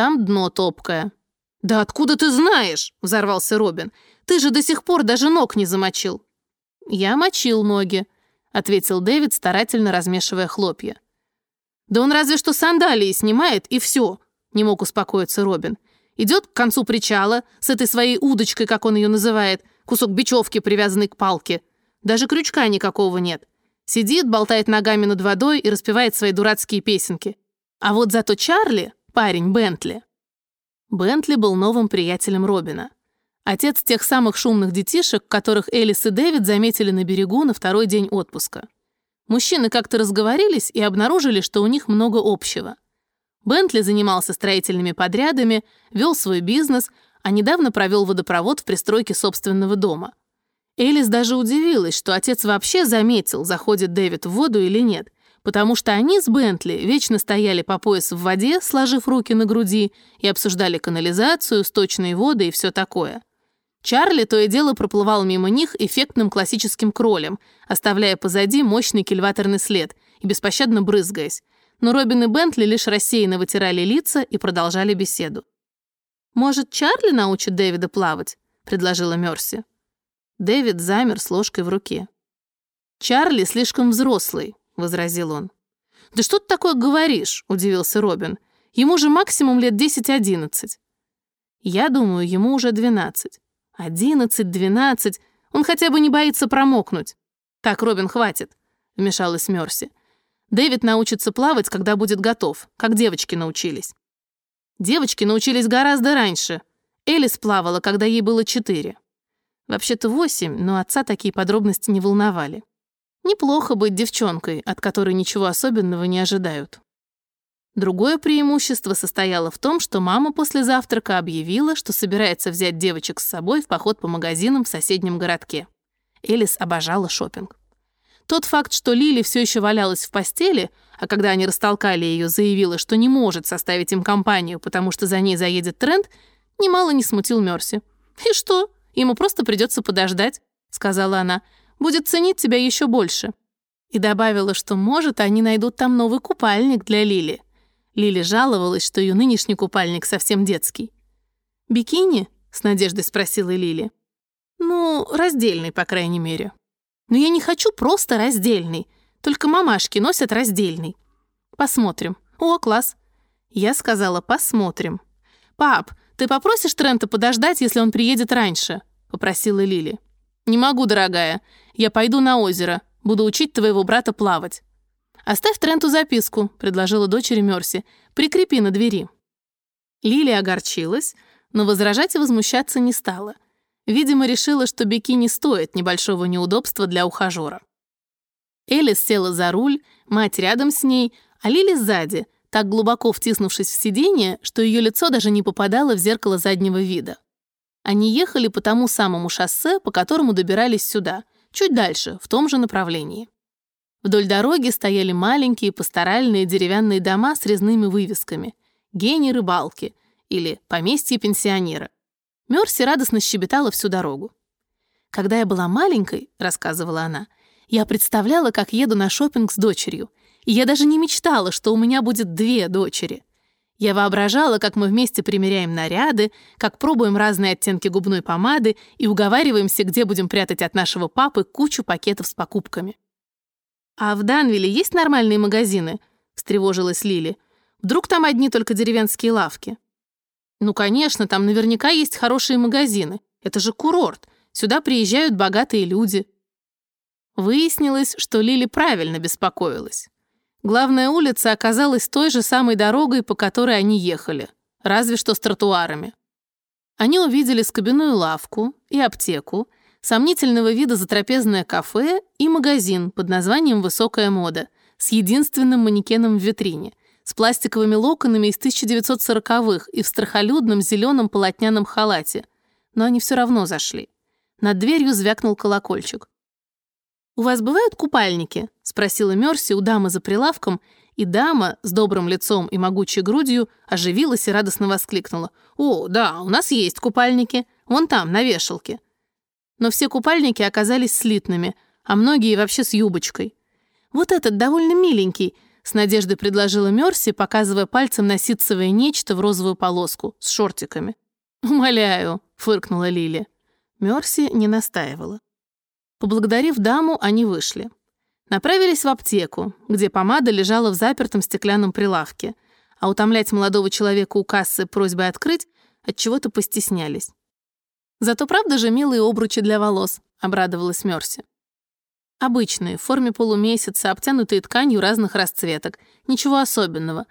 «Там дно топкое». «Да откуда ты знаешь?» — взорвался Робин. «Ты же до сих пор даже ног не замочил». «Я мочил ноги», — ответил Дэвид, старательно размешивая хлопья. «Да он разве что сандалии снимает, и все», — не мог успокоиться Робин. Идет к концу причала с этой своей удочкой, как он ее называет, кусок бечевки, привязанный к палке. Даже крючка никакого нет. Сидит, болтает ногами над водой и распевает свои дурацкие песенки. А вот зато Чарли — парень Бентли. Бентли был новым приятелем Робина. Отец тех самых шумных детишек, которых Элис и Дэвид заметили на берегу на второй день отпуска. Мужчины как-то разговорились и обнаружили, что у них много общего — Бентли занимался строительными подрядами, вел свой бизнес, а недавно провел водопровод в пристройке собственного дома. Элис даже удивилась, что отец вообще заметил, заходит Дэвид в воду или нет. Потому что они с Бентли вечно стояли по пояс в воде, сложив руки на груди, и обсуждали канализацию, сточные воды и все такое. Чарли то и дело проплывал мимо них эффектным классическим кролем, оставляя позади мощный кильваторный след и беспощадно брызгаясь. Но Робин и Бентли лишь рассеянно вытирали лица и продолжали беседу. «Может, Чарли научит Дэвида плавать?» — предложила Мерси. Дэвид замер с ложкой в руке. «Чарли слишком взрослый», — возразил он. «Да что ты такое говоришь?» — удивился Робин. «Ему же максимум лет 10-11». «Я думаю, ему уже 12. Одиннадцать, двенадцать. Он хотя бы не боится промокнуть. Так, Робин, хватит, вмешалась Мерси. Дэвид научится плавать, когда будет готов, как девочки научились. Девочки научились гораздо раньше. Элис плавала, когда ей было четыре. Вообще-то восемь, но отца такие подробности не волновали. Неплохо быть девчонкой, от которой ничего особенного не ожидают. Другое преимущество состояло в том, что мама после завтрака объявила, что собирается взять девочек с собой в поход по магазинам в соседнем городке. Элис обожала шопинг. Тот факт, что Лили все еще валялась в постели, а когда они растолкали ее, заявила, что не может составить им компанию, потому что за ней заедет тренд, немало не смутил Мерси. «И что? Ему просто придется подождать», — сказала она. «Будет ценить тебя еще больше». И добавила, что, может, они найдут там новый купальник для Лили. Лили жаловалась, что ее нынешний купальник совсем детский. «Бикини?» — с надеждой спросила Лили. «Ну, раздельный, по крайней мере». «Но я не хочу просто раздельный. Только мамашки носят раздельный. Посмотрим. О, класс». Я сказала «посмотрим». «Пап, ты попросишь Трента подождать, если он приедет раньше?» — попросила Лили. «Не могу, дорогая. Я пойду на озеро. Буду учить твоего брата плавать». «Оставь Тренту записку», — предложила дочери Мерси. «Прикрепи на двери». Лили огорчилась, но возражать и возмущаться не стала. Видимо, решила, что бикини стоит небольшого неудобства для ухажера. Элис села за руль, мать рядом с ней, а Лили сзади, так глубоко втиснувшись в сиденье, что ее лицо даже не попадало в зеркало заднего вида. Они ехали по тому самому шоссе, по которому добирались сюда, чуть дальше, в том же направлении. Вдоль дороги стояли маленькие пасторальные деревянные дома с резными вывесками «Гений рыбалки» или «Поместье пенсионера». Мерси радостно щебетала всю дорогу. «Когда я была маленькой», — рассказывала она, «я представляла, как еду на шопинг с дочерью, и я даже не мечтала, что у меня будет две дочери. Я воображала, как мы вместе примеряем наряды, как пробуем разные оттенки губной помады и уговариваемся, где будем прятать от нашего папы кучу пакетов с покупками. «А в Данвилле есть нормальные магазины?» — встревожилась Лили. «Вдруг там одни только деревенские лавки?» «Ну, конечно, там наверняка есть хорошие магазины. Это же курорт. Сюда приезжают богатые люди». Выяснилось, что Лили правильно беспокоилась. Главная улица оказалась той же самой дорогой, по которой они ехали, разве что с тротуарами. Они увидели скобяную лавку и аптеку, сомнительного вида затрапезное кафе и магазин под названием «Высокая мода» с единственным манекеном в витрине, с пластиковыми локонами из 1940-х и в страхолюдном зеленом полотняном халате. Но они все равно зашли. Над дверью звякнул колокольчик. «У вас бывают купальники?» — спросила Мерси у дамы за прилавком, и дама с добрым лицом и могучей грудью оживилась и радостно воскликнула. «О, да, у нас есть купальники. Вон там, на вешалке но все купальники оказались слитными, а многие вообще с юбочкой. «Вот этот довольно миленький», — с надеждой предложила Мерси, показывая пальцем на ситцевое нечто в розовую полоску с шортиками. «Умоляю», — фыркнула Лили. Мерси не настаивала. Поблагодарив даму, они вышли. Направились в аптеку, где помада лежала в запертом стеклянном прилавке, а утомлять молодого человека у кассы просьбой открыть от чего то постеснялись. Зато правда же милые обручи для волос, обрадовалась Мерси. Обычные, в форме полумесяца, обтянутые тканью разных расцветок. Ничего особенного.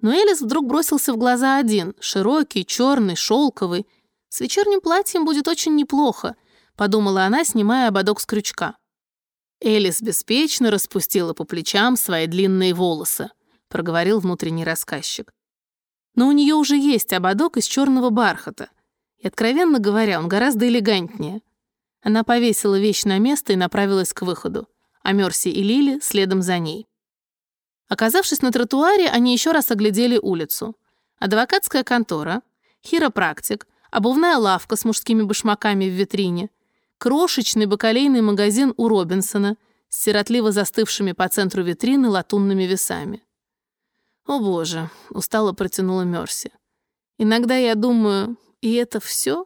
Но Элис вдруг бросился в глаза один, широкий, черный, шелковый. С вечерним платьем будет очень неплохо, подумала она, снимая ободок с крючка. Элис беспечно распустила по плечам свои длинные волосы, проговорил внутренний рассказчик. Но у нее уже есть ободок из черного бархата. И, откровенно говоря, он гораздо элегантнее. Она повесила вещь на место и направилась к выходу, а Мерси и Лили следом за ней. Оказавшись на тротуаре, они еще раз оглядели улицу. Адвокатская контора, хиропрактик, обувная лавка с мужскими башмаками в витрине, крошечный бакалейный магазин у Робинсона с сиротливо застывшими по центру витрины латунными весами. «О боже», — устало протянула Мерси. «Иногда я думаю, и это все?»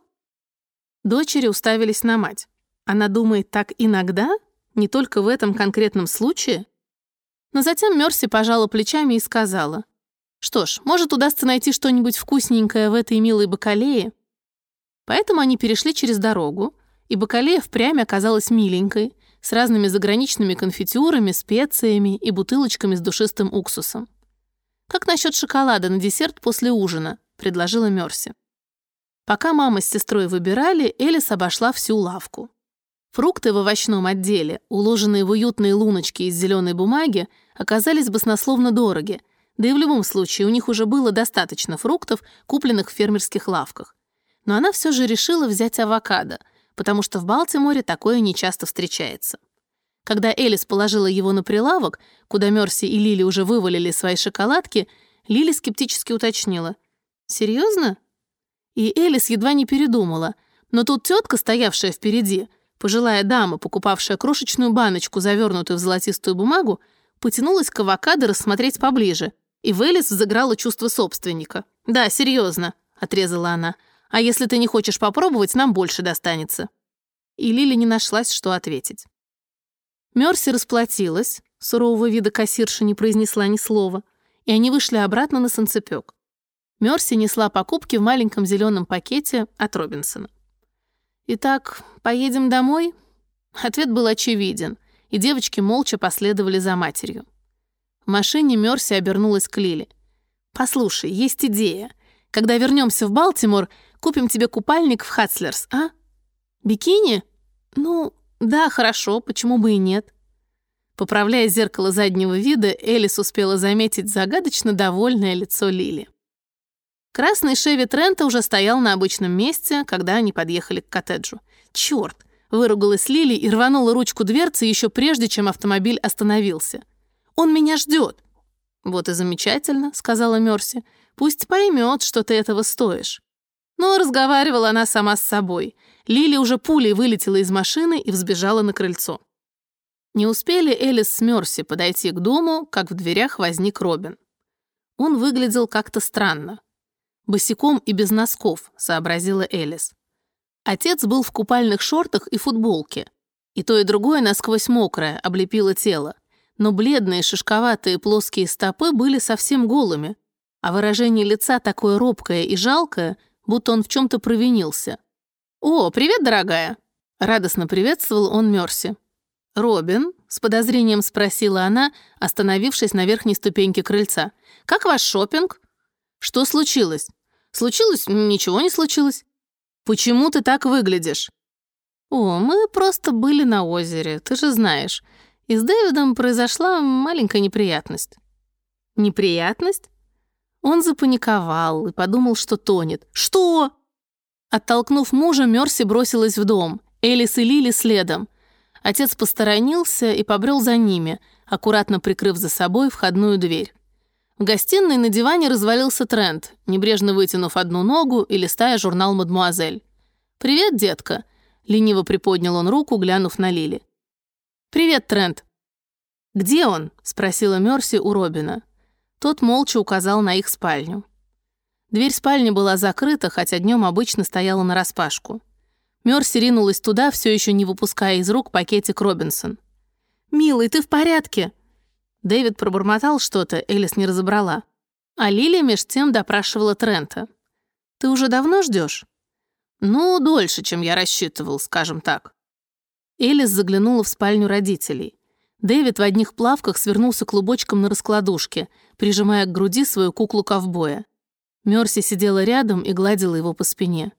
Дочери уставились на мать. Она думает так иногда, не только в этом конкретном случае? Но затем Мерси пожала плечами и сказала, «Что ж, может, удастся найти что-нибудь вкусненькое в этой милой бакалее?» Поэтому они перешли через дорогу, и бакалея впрямь оказалась миленькой, с разными заграничными конфитюрами, специями и бутылочками с душистым уксусом. «Как насчет шоколада на десерт после ужина?» — предложила Мерси. Пока мама с сестрой выбирали, Элис обошла всю лавку. Фрукты в овощном отделе, уложенные в уютные луночки из зеленой бумаги, оказались баснословно дороги, да и в любом случае у них уже было достаточно фруктов, купленных в фермерских лавках. Но она все же решила взять авокадо, потому что в Балтиморе такое нечасто встречается. Когда Элис положила его на прилавок, куда Мерси и Лили уже вывалили свои шоколадки, Лили скептически уточнила. «Серьезно?» И Элис едва не передумала, но тут тетка, стоявшая впереди, пожилая дама, покупавшая крошечную баночку, завернутую в золотистую бумагу, потянулась к авокадо рассмотреть поближе, и в Элис взыграло чувство собственника. «Да, серьезно», — отрезала она. «А если ты не хочешь попробовать, нам больше достанется». И Лили не нашлась, что ответить. Мерси расплатилась, сурового вида кассирша не произнесла ни слова, и они вышли обратно на санцепёк. Мерси несла покупки в маленьком зеленом пакете от Робинсона. «Итак, поедем домой?» Ответ был очевиден, и девочки молча последовали за матерью. В машине Мерси обернулась к Лили. «Послушай, есть идея. Когда вернемся в Балтимор, купим тебе купальник в Хатслерс, а? Бикини? Ну, да, хорошо, почему бы и нет?» Поправляя зеркало заднего вида, Элис успела заметить загадочно довольное лицо Лили. Красный Шеви Трента уже стоял на обычном месте, когда они подъехали к коттеджу. «Чёрт!» — выругалась Лили и рванула ручку дверцы еще прежде, чем автомобиль остановился. «Он меня ждет!» «Вот и замечательно», — сказала Мерси. «Пусть поймет, что ты этого стоишь». Но разговаривала она сама с собой. Лили уже пулей вылетела из машины и взбежала на крыльцо. Не успели Элис с Мерси подойти к дому, как в дверях возник Робин. Он выглядел как-то странно. «Босиком и без носков», — сообразила Элис. Отец был в купальных шортах и футболке. И то, и другое насквозь мокрое, облепило тело. Но бледные, шишковатые плоские стопы были совсем голыми, а выражение лица такое робкое и жалкое, будто он в чем-то провинился. «О, привет, дорогая!» Радостно приветствовал он Мерси. «Робин?» — с подозрением спросила она, остановившись на верхней ступеньке крыльца. «Как ваш шопинг? «Что случилось?» Случилось? Ничего не случилось. Почему ты так выглядишь? О, мы просто были на озере, ты же знаешь. И с Дэвидом произошла маленькая неприятность. Неприятность? Он запаниковал и подумал, что тонет. Что? Оттолкнув мужа, Мерси бросилась в дом. Элис и Лили следом. Отец посторонился и побрел за ними, аккуратно прикрыв за собой входную дверь. В гостиной на диване развалился Трент, небрежно вытянув одну ногу и листая журнал «Мадмуазель». «Привет, детка!» — лениво приподнял он руку, глянув на Лили. «Привет, Трент!» «Где он?» — спросила Мерси у Робина. Тот молча указал на их спальню. Дверь спальни была закрыта, хотя днем обычно стояла нараспашку. Мерси ринулась туда, все еще не выпуская из рук пакетик Робинсон. «Милый, ты в порядке?» Дэвид пробормотал что-то, Элис не разобрала. А Лили меж тем допрашивала Трента. «Ты уже давно ждешь? «Ну, дольше, чем я рассчитывал, скажем так». Элис заглянула в спальню родителей. Дэвид в одних плавках свернулся клубочком на раскладушке, прижимая к груди свою куклу-ковбоя. Мерси сидела рядом и гладила его по спине.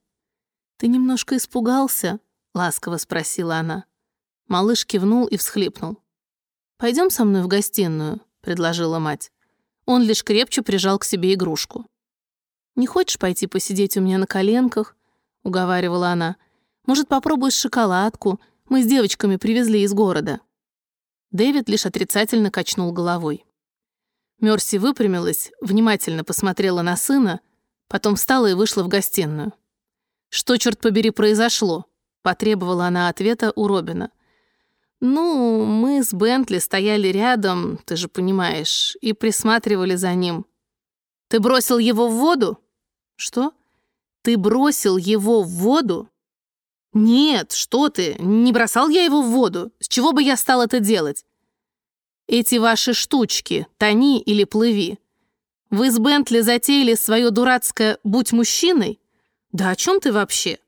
«Ты немножко испугался?» — ласково спросила она. Малыш кивнул и всхлипнул. «Пойдем со мной в гостиную», — предложила мать. Он лишь крепче прижал к себе игрушку. «Не хочешь пойти посидеть у меня на коленках?» — уговаривала она. «Может, попробуешь шоколадку? Мы с девочками привезли из города». Дэвид лишь отрицательно качнул головой. Мерси выпрямилась, внимательно посмотрела на сына, потом встала и вышла в гостиную. «Что, черт побери, произошло?» — потребовала она ответа у Робина. «Ну, мы с Бентли стояли рядом, ты же понимаешь, и присматривали за ним». «Ты бросил его в воду?» «Что? Ты бросил его в воду?» «Нет, что ты, не бросал я его в воду. С чего бы я стал это делать?» «Эти ваши штучки, тони или плыви. Вы с Бентли затеяли свое дурацкое «будь мужчиной»? Да о чем ты вообще?»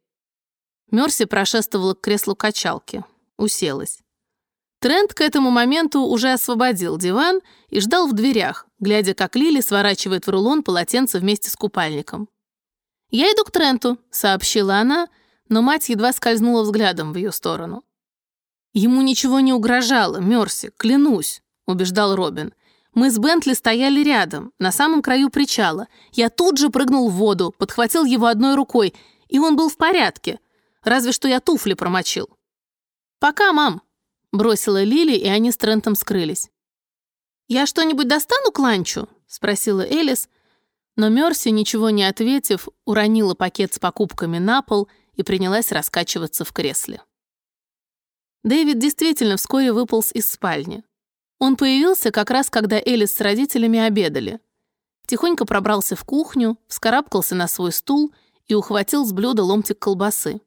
Мерси прошествовала к креслу качалки, уселась. Трент к этому моменту уже освободил диван и ждал в дверях, глядя, как Лили сворачивает в рулон полотенце вместе с купальником. «Я иду к Тренту», — сообщила она, — но мать едва скользнула взглядом в ее сторону. «Ему ничего не угрожало, Мерси, клянусь», — убеждал Робин. «Мы с Бентли стояли рядом, на самом краю причала. Я тут же прыгнул в воду, подхватил его одной рукой, и он был в порядке. Разве что я туфли промочил». «Пока, мам», — бросила Лили, и они с Трентом скрылись. «Я что-нибудь достану к ланчу?» — спросила Элис, но Мерси, ничего не ответив, уронила пакет с покупками на пол — и принялась раскачиваться в кресле. Дэвид действительно вскоре выполз из спальни. Он появился как раз, когда Элис с родителями обедали. Тихонько пробрался в кухню, вскарабкался на свой стул и ухватил с блюда ломтик колбасы.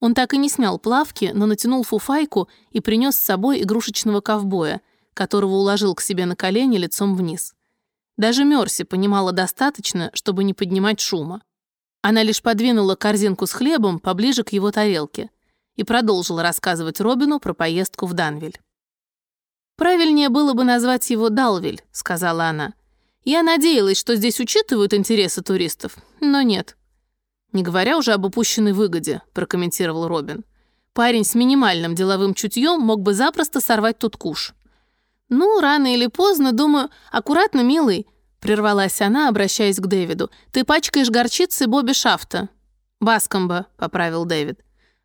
Он так и не снял плавки, но натянул фуфайку и принес с собой игрушечного ковбоя, которого уложил к себе на колени лицом вниз. Даже Мерси понимала достаточно, чтобы не поднимать шума. Она лишь подвинула корзинку с хлебом поближе к его тарелке и продолжила рассказывать Робину про поездку в Данвиль. «Правильнее было бы назвать его Далвиль», — сказала она. «Я надеялась, что здесь учитывают интересы туристов, но нет». «Не говоря уже об упущенной выгоде», — прокомментировал Робин. «Парень с минимальным деловым чутьем мог бы запросто сорвать тут куш». «Ну, рано или поздно, думаю, аккуратно, милый, Прервалась она, обращаясь к Дэвиду. «Ты пачкаешь горчицы Бобби Шафта». «Баскомба», — поправил Дэвид.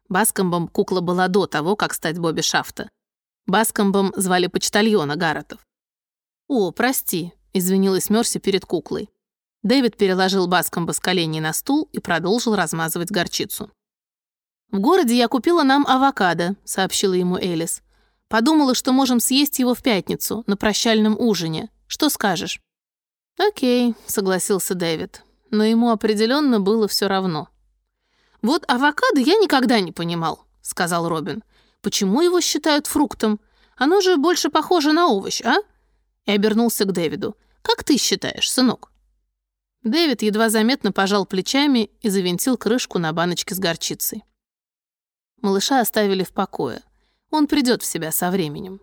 Баскомбом кукла была до того, как стать Бобби Шафта. Баскомбом звали почтальона Гарретов. «О, прости», — извинилась Мерси перед куклой. Дэвид переложил Баскомба с коленей на стул и продолжил размазывать горчицу. «В городе я купила нам авокадо», — сообщила ему Элис. «Подумала, что можем съесть его в пятницу, на прощальном ужине. Что скажешь?» «Окей», — согласился Дэвид, но ему определенно было все равно. «Вот авокадо я никогда не понимал», — сказал Робин. «Почему его считают фруктом? Оно же больше похоже на овощ, а?» И обернулся к Дэвиду. «Как ты считаешь, сынок?» Дэвид едва заметно пожал плечами и завинтил крышку на баночке с горчицей. Малыша оставили в покое. Он придет в себя со временем.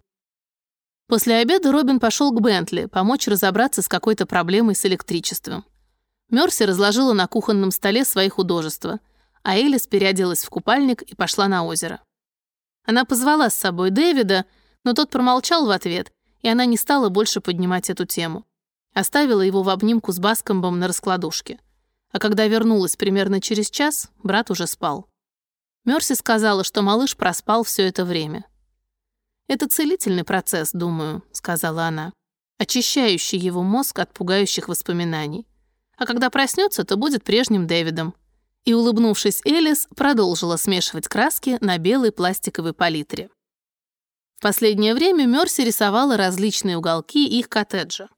После обеда Робин пошел к Бентли помочь разобраться с какой-то проблемой с электричеством. Мерси разложила на кухонном столе свои художества, а Элис переоделась в купальник и пошла на озеро. Она позвала с собой Дэвида, но тот промолчал в ответ, и она не стала больше поднимать эту тему. Оставила его в обнимку с Баскомбом на раскладушке. А когда вернулась примерно через час, брат уже спал. Мерси сказала, что малыш проспал все это время. «Это целительный процесс, думаю», — сказала она, очищающий его мозг от пугающих воспоминаний. А когда проснется, то будет прежним Дэвидом. И, улыбнувшись, Элис продолжила смешивать краски на белой пластиковой палитре. В последнее время Мерси рисовала различные уголки их коттеджа.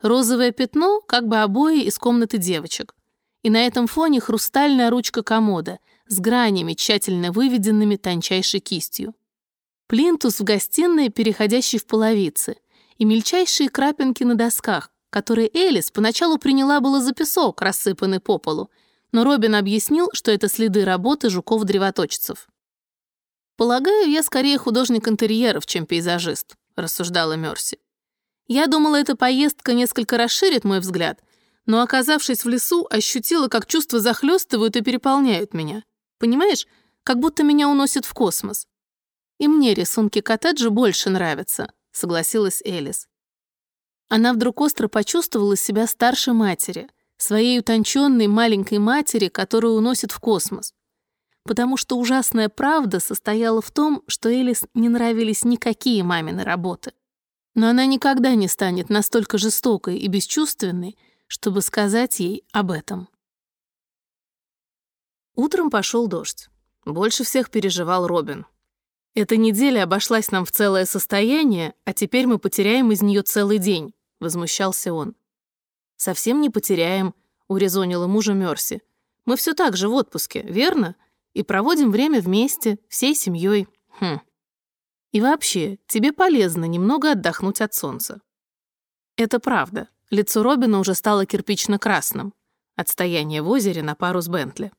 Розовое пятно, как бы обои из комнаты девочек. И на этом фоне хрустальная ручка комода с гранями, тщательно выведенными тончайшей кистью плинтус в гостиной, переходящий в половицы, и мельчайшие крапинки на досках, которые Элис поначалу приняла было за песок, рассыпанный по полу, но Робин объяснил, что это следы работы жуков-древоточцев. «Полагаю, я скорее художник интерьеров, чем пейзажист», — рассуждала Мерси. «Я думала, эта поездка несколько расширит мой взгляд, но, оказавшись в лесу, ощутила, как чувства захлестывают и переполняют меня. Понимаешь, как будто меня уносят в космос. «И мне рисунки коттеджа больше нравятся», — согласилась Элис. Она вдруг остро почувствовала себя старше матери, своей утонченной маленькой матери, которую уносит в космос. Потому что ужасная правда состояла в том, что Элис не нравились никакие мамины работы. Но она никогда не станет настолько жестокой и бесчувственной, чтобы сказать ей об этом. Утром пошел дождь. Больше всех переживал Робин. «Эта неделя обошлась нам в целое состояние, а теперь мы потеряем из нее целый день», — возмущался он. «Совсем не потеряем», — урезонила мужа Мерси. «Мы все так же в отпуске, верно? И проводим время вместе, всей семьей. Хм. И вообще, тебе полезно немного отдохнуть от солнца». Это правда. Лицо Робина уже стало кирпично-красным. От стояния в озере на пару с Бентли.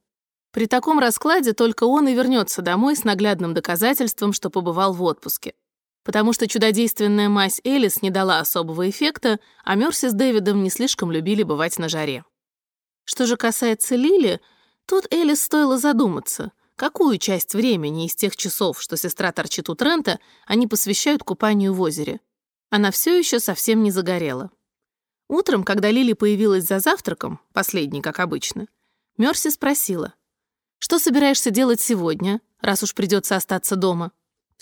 При таком раскладе только он и вернется домой с наглядным доказательством, что побывал в отпуске. Потому что чудодейственная мазь Элис не дала особого эффекта, а Мерси с Дэвидом не слишком любили бывать на жаре. Что же касается Лили, тут Элис стоило задуматься, какую часть времени из тех часов, что сестра торчит у Трента, они посвящают купанию в озере. Она все еще совсем не загорела. Утром, когда Лили появилась за завтраком, последний, как обычно, Мерси спросила — что собираешься делать сегодня, раз уж придется остаться дома?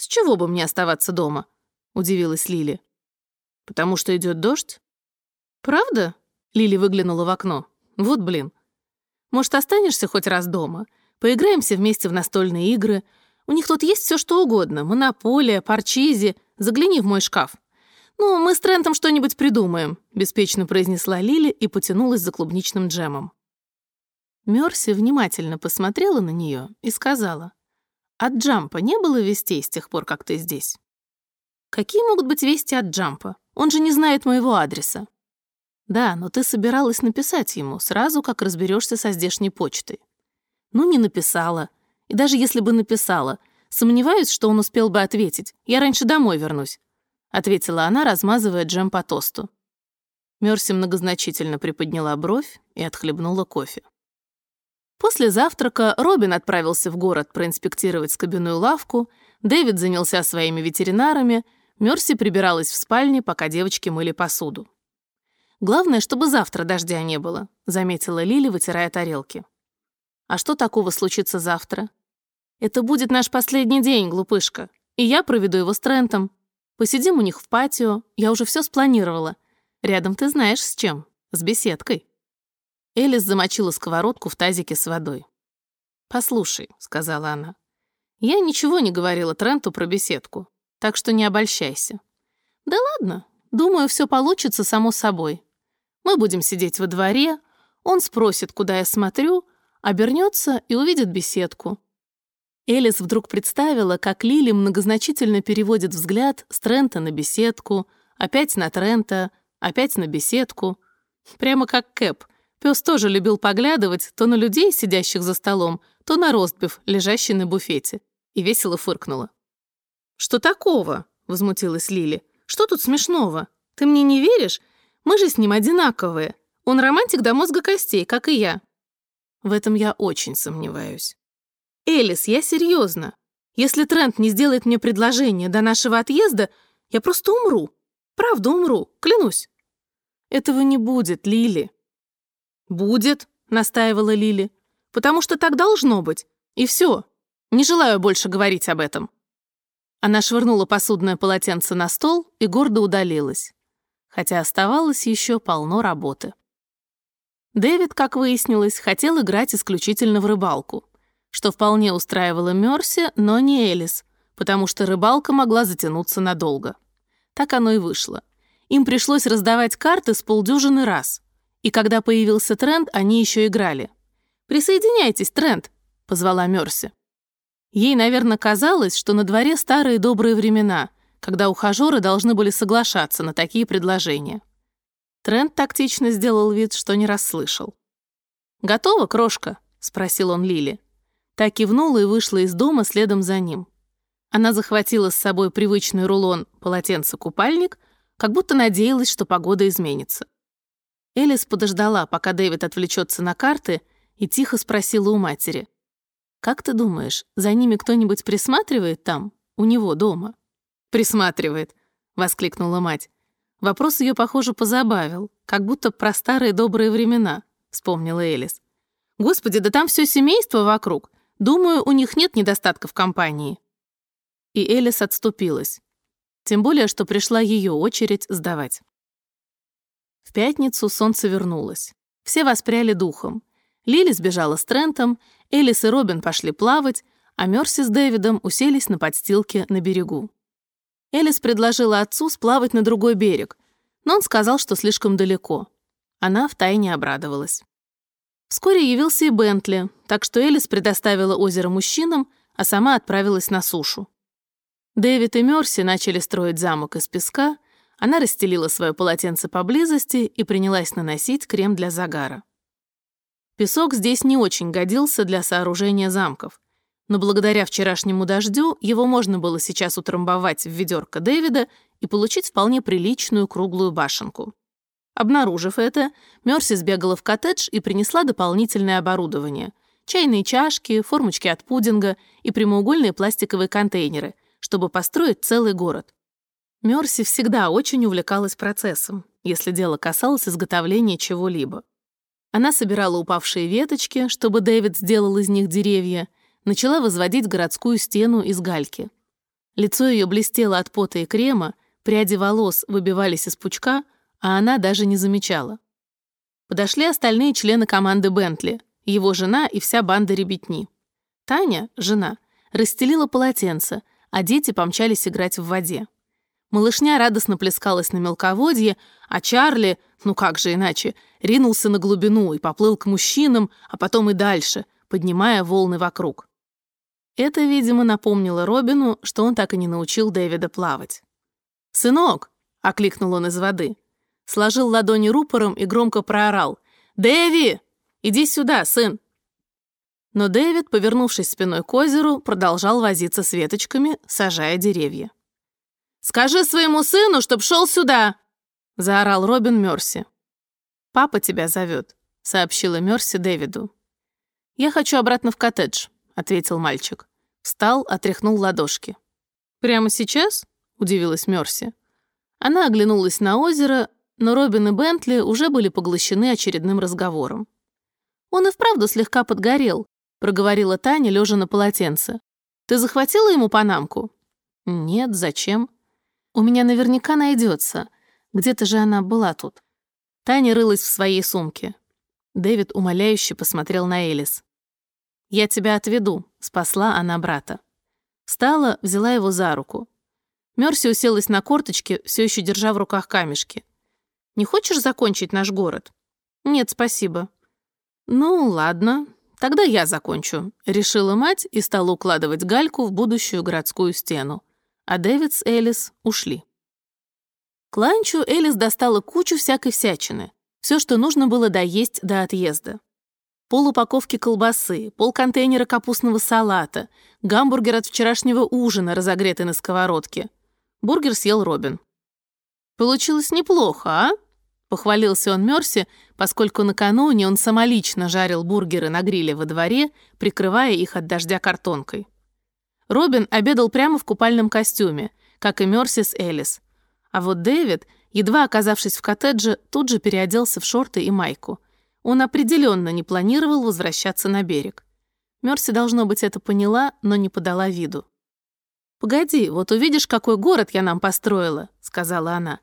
С чего бы мне оставаться дома? Удивилась Лили. Потому что идет дождь? Правда? Лили выглянула в окно. Вот блин. Может, останешься хоть раз дома? Поиграемся вместе в настольные игры. У них тут есть все что угодно. Монополия, парчизи. Загляни в мой шкаф. «Ну, мы с Трентом что-нибудь придумаем», — беспечно произнесла Лили и потянулась за клубничным джемом. Мерси внимательно посмотрела на нее и сказала, «От Джампа не было вестей с тех пор, как ты здесь?» «Какие могут быть вести от Джампа? Он же не знает моего адреса». «Да, но ты собиралась написать ему сразу, как разберешься со здешней почтой». «Ну, не написала. И даже если бы написала, сомневаюсь, что он успел бы ответить. Я раньше домой вернусь», — ответила она, размазывая джем по тосту. Мерси многозначительно приподняла бровь и отхлебнула кофе. После завтрака Робин отправился в город проинспектировать скобяную лавку, Дэвид занялся своими ветеринарами, Мерси прибиралась в спальне, пока девочки мыли посуду. «Главное, чтобы завтра дождя не было», — заметила Лили, вытирая тарелки. «А что такого случится завтра?» «Это будет наш последний день, глупышка, и я проведу его с Трентом. Посидим у них в патио, я уже все спланировала. Рядом ты знаешь с чем, с беседкой». Элис замочила сковородку в тазике с водой. «Послушай», — сказала она, — «я ничего не говорила Тренту про беседку, так что не обольщайся». «Да ладно, думаю, все получится само собой. Мы будем сидеть во дворе, он спросит, куда я смотрю, обернется и увидит беседку». Элис вдруг представила, как Лили многозначительно переводит взгляд с Трента на беседку, опять на Трента, опять на беседку. Прямо как Кэп, Пес тоже любил поглядывать то на людей, сидящих за столом, то на ростбиф, лежащий на буфете, и весело фыркнула. «Что такого?» — возмутилась Лили. «Что тут смешного? Ты мне не веришь? Мы же с ним одинаковые. Он романтик до мозга костей, как и я». В этом я очень сомневаюсь. «Элис, я серьезно. Если Трент не сделает мне предложение до нашего отъезда, я просто умру. Правда умру, клянусь». «Этого не будет, Лили», «Будет», — настаивала Лили, «потому что так должно быть. И все. Не желаю больше говорить об этом». Она швырнула посудное полотенце на стол и гордо удалилась, хотя оставалось еще полно работы. Дэвид, как выяснилось, хотел играть исключительно в рыбалку, что вполне устраивало Мерси, но не Элис, потому что рыбалка могла затянуться надолго. Так оно и вышло. Им пришлось раздавать карты с полдюжины раз — и когда появился Тренд, они еще играли. «Присоединяйтесь, Тренд», — позвала Мерси. Ей, наверное, казалось, что на дворе старые добрые времена, когда ухажеры должны были соглашаться на такие предложения. Тренд тактично сделал вид, что не расслышал. «Готова, крошка?» — спросил он Лили. Та кивнула и вышла из дома следом за ним. Она захватила с собой привычный рулон полотенце-купальник, как будто надеялась, что погода изменится. Элис подождала, пока Дэвид отвлечется на карты, и тихо спросила у матери. «Как ты думаешь, за ними кто-нибудь присматривает там, у него дома?» «Присматривает», — воскликнула мать. Вопрос ее, похоже, позабавил, как будто про старые добрые времена, вспомнила Элис. «Господи, да там все семейство вокруг. Думаю, у них нет недостатка в компании». И Элис отступилась. Тем более, что пришла ее очередь сдавать. В пятницу солнце вернулось. Все воспряли духом. Лили сбежала с Трентом, Элис и Робин пошли плавать, а Мерси с Дэвидом уселись на подстилке на берегу. Элис предложила отцу сплавать на другой берег, но он сказал, что слишком далеко. Она втайне обрадовалась. Вскоре явился и Бентли, так что Элис предоставила озеро мужчинам, а сама отправилась на сушу. Дэвид и Мерси начали строить замок из песка, она расстелила свое полотенце поблизости и принялась наносить крем для загара. Песок здесь не очень годился для сооружения замков, но благодаря вчерашнему дождю его можно было сейчас утрамбовать в ведерко Дэвида и получить вполне приличную круглую башенку. Обнаружив это, Мерси сбегала в коттедж и принесла дополнительное оборудование — чайные чашки, формочки от пудинга и прямоугольные пластиковые контейнеры, чтобы построить целый город. Мерси всегда очень увлекалась процессом, если дело касалось изготовления чего-либо. Она собирала упавшие веточки, чтобы Дэвид сделал из них деревья, начала возводить городскую стену из гальки. Лицо ее блестело от пота и крема, пряди волос выбивались из пучка, а она даже не замечала. Подошли остальные члены команды Бентли, его жена и вся банда ребятни. Таня, жена, расстелила полотенце, а дети помчались играть в воде. Малышня радостно плескалась на мелководье, а Чарли, ну как же иначе, ринулся на глубину и поплыл к мужчинам, а потом и дальше, поднимая волны вокруг. Это, видимо, напомнило Робину, что он так и не научил Дэвида плавать. «Сынок!» — окликнул он из воды. Сложил ладони рупором и громко проорал. «Дэви! Иди сюда, сын!» Но Дэвид, повернувшись спиной к озеру, продолжал возиться с веточками, сажая деревья. «Скажи своему сыну, чтоб шел сюда!» — заорал Робин Мерси. «Папа тебя зовет», — сообщила Мерси Дэвиду. «Я хочу обратно в коттедж», — ответил мальчик. Встал, отряхнул ладошки. «Прямо сейчас?» — удивилась Мерси. Она оглянулась на озеро, но Робин и Бентли уже были поглощены очередным разговором. «Он и вправду слегка подгорел», — проговорила Таня, лежа на полотенце. «Ты захватила ему панамку?» «Нет, зачем?» У меня наверняка найдется. Где-то же она была тут. Таня рылась в своей сумке. Дэвид умоляюще посмотрел на Элис. «Я тебя отведу», — спасла она брата. Встала, взяла его за руку. Мерси уселась на корточке, все еще держа в руках камешки. «Не хочешь закончить наш город?» «Нет, спасибо». «Ну, ладно, тогда я закончу», — решила мать и стала укладывать гальку в будущую городскую стену а Дэвид с Элис ушли. К ланчу Элис достала кучу всякой всячины, все, что нужно было доесть до отъезда. Пол упаковки колбасы, пол контейнера капустного салата, гамбургер от вчерашнего ужина, разогретый на сковородке. Бургер съел Робин. «Получилось неплохо, а?» Похвалился он Мерси, поскольку накануне он самолично жарил бургеры на гриле во дворе, прикрывая их от дождя картонкой. Робин обедал прямо в купальном костюме, как и Мерси с Элис. А вот Дэвид, едва оказавшись в коттедже, тут же переоделся в шорты и майку. Он определенно не планировал возвращаться на берег. Мерси, должно быть, это поняла, но не подала виду. «Погоди, вот увидишь, какой город я нам построила», — сказала она.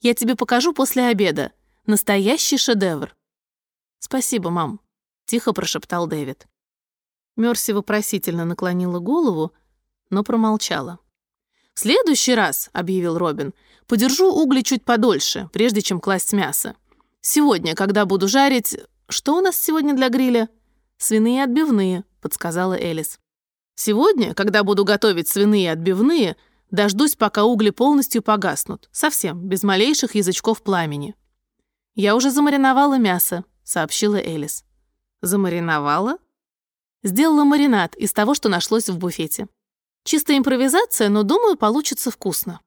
«Я тебе покажу после обеда. Настоящий шедевр». «Спасибо, мам», — тихо прошептал Дэвид. Мерси вопросительно наклонила голову, но промолчала. «В следующий раз», — объявил Робин, — «подержу угли чуть подольше, прежде чем класть мясо. Сегодня, когда буду жарить... Что у нас сегодня для гриля?» «Свиные отбивные», — подсказала Элис. «Сегодня, когда буду готовить свиные отбивные, дождусь, пока угли полностью погаснут, совсем, без малейших язычков пламени». «Я уже замариновала мясо», — сообщила Элис. «Замариновала?» «Сделала маринад из того, что нашлось в буфете. Чистая импровизация, но, думаю, получится вкусно».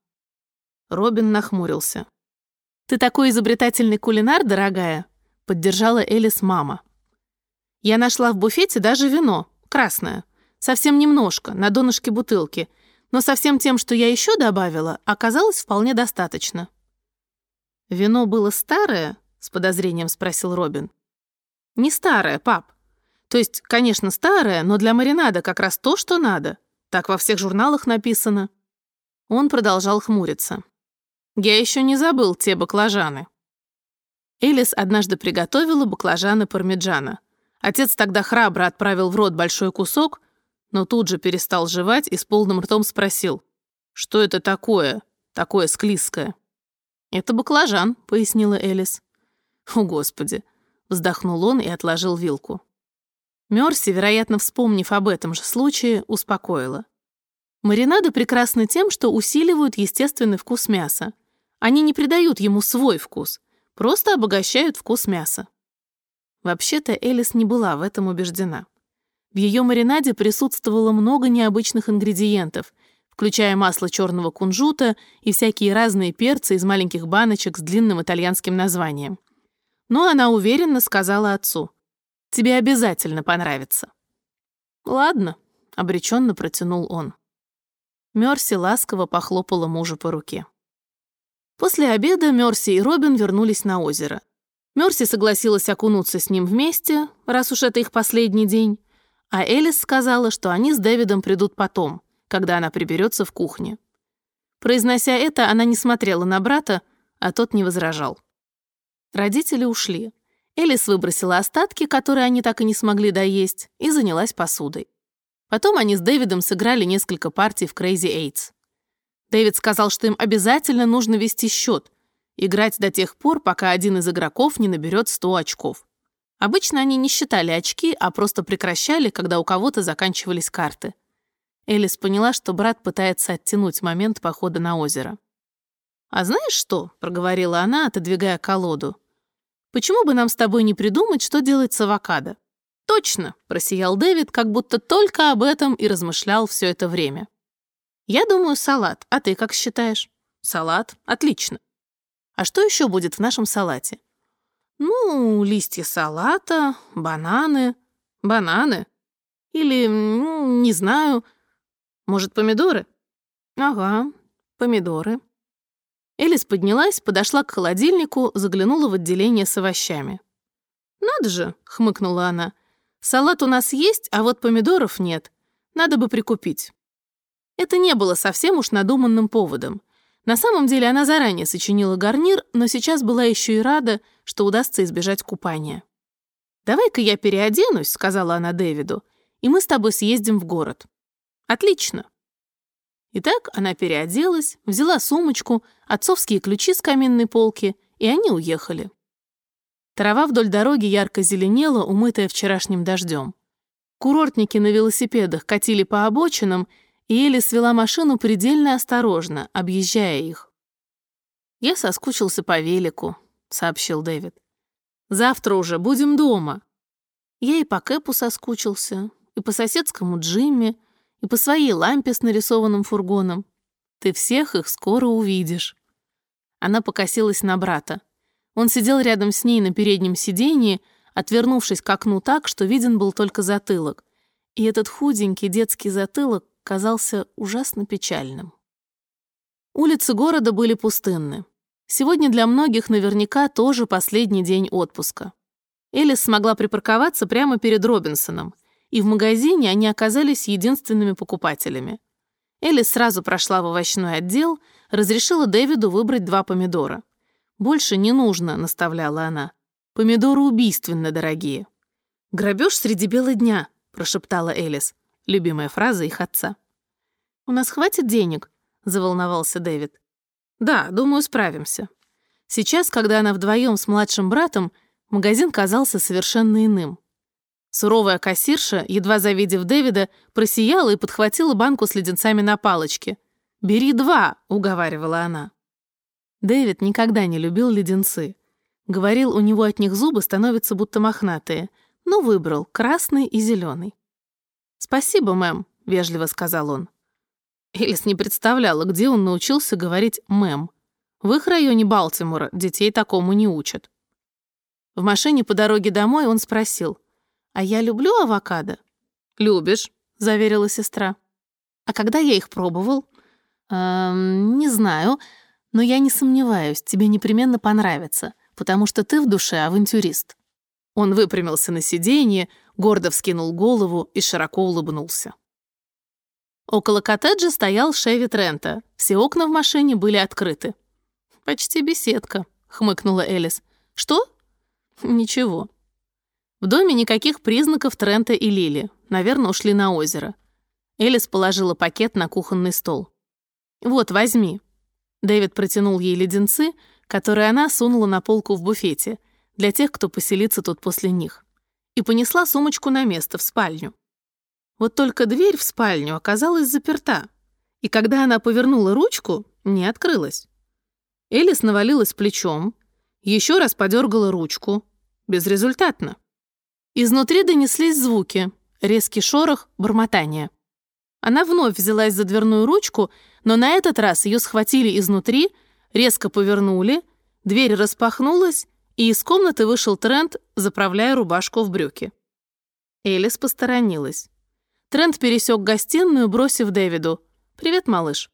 Робин нахмурился. «Ты такой изобретательный кулинар, дорогая», — поддержала Элис мама. «Я нашла в буфете даже вино, красное. Совсем немножко, на донышке бутылки, но со всем тем, что я еще добавила, оказалось вполне достаточно». «Вино было старое?» — с подозрением спросил Робин. «Не старое, пап. То есть, конечно, старое, но для маринада как раз то, что надо. Так во всех журналах написано». Он продолжал хмуриться. «Я еще не забыл те баклажаны». Элис однажды приготовила баклажаны пармиджана. Отец тогда храбро отправил в рот большой кусок, но тут же перестал жевать и с полным ртом спросил, «Что это такое? Такое склизкое?» «Это баклажан», — пояснила Элис. «О, Господи!» — вздохнул он и отложил вилку. Мерси, вероятно, вспомнив об этом же случае, успокоила. Маринады прекрасны тем, что усиливают естественный вкус мяса. Они не придают ему свой вкус, просто обогащают вкус мяса. Вообще-то Элис не была в этом убеждена. В ее маринаде присутствовало много необычных ингредиентов, включая масло черного кунжута и всякие разные перцы из маленьких баночек с длинным итальянским названием. Но она уверенно сказала отцу, «Тебе обязательно понравится». «Ладно», — обреченно протянул он. Мерси ласково похлопала мужа по руке. После обеда Мерси и Робин вернулись на озеро. Мерси согласилась окунуться с ним вместе, раз уж это их последний день, а Элис сказала, что они с Дэвидом придут потом, когда она приберется в кухне. Произнося это, она не смотрела на брата, а тот не возражал. Родители ушли. Элис выбросила остатки, которые они так и не смогли доесть, и занялась посудой. Потом они с Дэвидом сыграли несколько партий в Crazy Eights. Дэвид сказал, что им обязательно нужно вести счет, играть до тех пор, пока один из игроков не наберет 100 очков. Обычно они не считали очки, а просто прекращали, когда у кого-то заканчивались карты. Элис поняла, что брат пытается оттянуть момент похода на озеро. «А знаешь что?» — проговорила она, отодвигая колоду. «Почему бы нам с тобой не придумать, что делать с авокадо?» «Точно!» — просиял Дэвид, как будто только об этом и размышлял все это время. «Я думаю, салат. А ты как считаешь?» «Салат. Отлично. А что еще будет в нашем салате?» «Ну, листья салата, бананы». «Бананы? Или, не знаю, может, помидоры?» «Ага, помидоры». Элис поднялась, подошла к холодильнику, заглянула в отделение с овощами. «Надо же!» — хмыкнула она. «Салат у нас есть, а вот помидоров нет. Надо бы прикупить». Это не было совсем уж надуманным поводом. На самом деле она заранее сочинила гарнир, но сейчас была еще и рада, что удастся избежать купания. «Давай-ка я переоденусь», — сказала она Дэвиду, «и мы с тобой съездим в город». Отлично. Итак, она переоделась, взяла сумочку, отцовские ключи с каминной полки, и они уехали. Трава вдоль дороги ярко зеленела, умытая вчерашним дождем. Курортники на велосипедах катили по обочинам, и Элли свела машину предельно осторожно, объезжая их. «Я соскучился по велику», — сообщил Дэвид. «Завтра уже будем дома». Я и по Кэпу соскучился, и по соседскому Джимми, и по своей лампе с нарисованным фургоном. Ты всех их скоро увидишь». Она покосилась на брата. Он сидел рядом с ней на переднем сиденье, отвернувшись к окну так, что виден был только затылок. И этот худенький детский затылок казался ужасно печальным. Улицы города были пустынны. Сегодня для многих наверняка тоже последний день отпуска. Элис смогла припарковаться прямо перед Робинсоном — и в магазине они оказались единственными покупателями. Элис сразу прошла в овощной отдел, разрешила Дэвиду выбрать два помидора. «Больше не нужно», — наставляла она. «Помидоры убийственно дорогие». «Грабеж среди бела дня», — прошептала Элис, любимая фраза их отца. «У нас хватит денег?» — заволновался Дэвид. «Да, думаю, справимся». Сейчас, когда она вдвоем с младшим братом, магазин казался совершенно иным. Суровая кассирша, едва завидев Дэвида, просияла и подхватила банку с леденцами на палочке. «Бери два», — уговаривала она. Дэвид никогда не любил леденцы. Говорил, у него от них зубы становятся будто мохнатые, но выбрал красный и зеленый. «Спасибо, мэм», — вежливо сказал он. Элис не представляла, где он научился говорить «мэм». В их районе Балтимора детей такому не учат. В машине по дороге домой он спросил — а я люблю авокадо. Любишь, заверила сестра. А когда я их пробовал? Эм, не знаю, но я не сомневаюсь, тебе непременно понравится, потому что ты в душе авантюрист. Он выпрямился на сиденье, гордо вскинул голову и широко улыбнулся. Около коттеджа стоял Шеви Трента. Все окна в машине были открыты. «Почти беседка», — хмыкнула Элис. «Что?» «Ничего». В доме никаких признаков Трента и Лили. Наверное, ушли на озеро. Элис положила пакет на кухонный стол. «Вот, возьми». Дэвид протянул ей леденцы, которые она сунула на полку в буфете, для тех, кто поселится тут после них, и понесла сумочку на место, в спальню. Вот только дверь в спальню оказалась заперта, и когда она повернула ручку, не открылась. Элис навалилась плечом, еще раз подергала ручку. Безрезультатно. Изнутри донеслись звуки, резкий шорох, бормотание. Она вновь взялась за дверную ручку, но на этот раз ее схватили изнутри, резко повернули, дверь распахнулась, и из комнаты вышел Трент, заправляя рубашку в брюки. Элис посторонилась. Трент пересек гостиную, бросив Дэвиду. «Привет, малыш».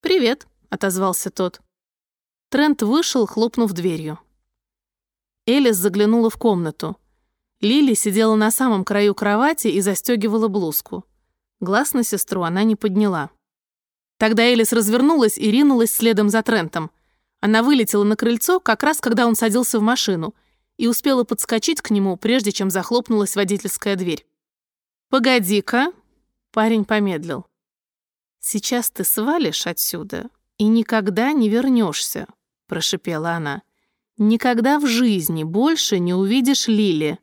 «Привет», — отозвался тот. Трент вышел, хлопнув дверью. Элис заглянула в комнату. Лили сидела на самом краю кровати и застегивала блузку. Глаз на сестру она не подняла. Тогда Элис развернулась и ринулась следом за Трентом. Она вылетела на крыльцо, как раз когда он садился в машину, и успела подскочить к нему, прежде чем захлопнулась водительская дверь. «Погоди-ка», — парень помедлил. «Сейчас ты свалишь отсюда и никогда не вернешься», — прошипела она. «Никогда в жизни больше не увидишь Лили.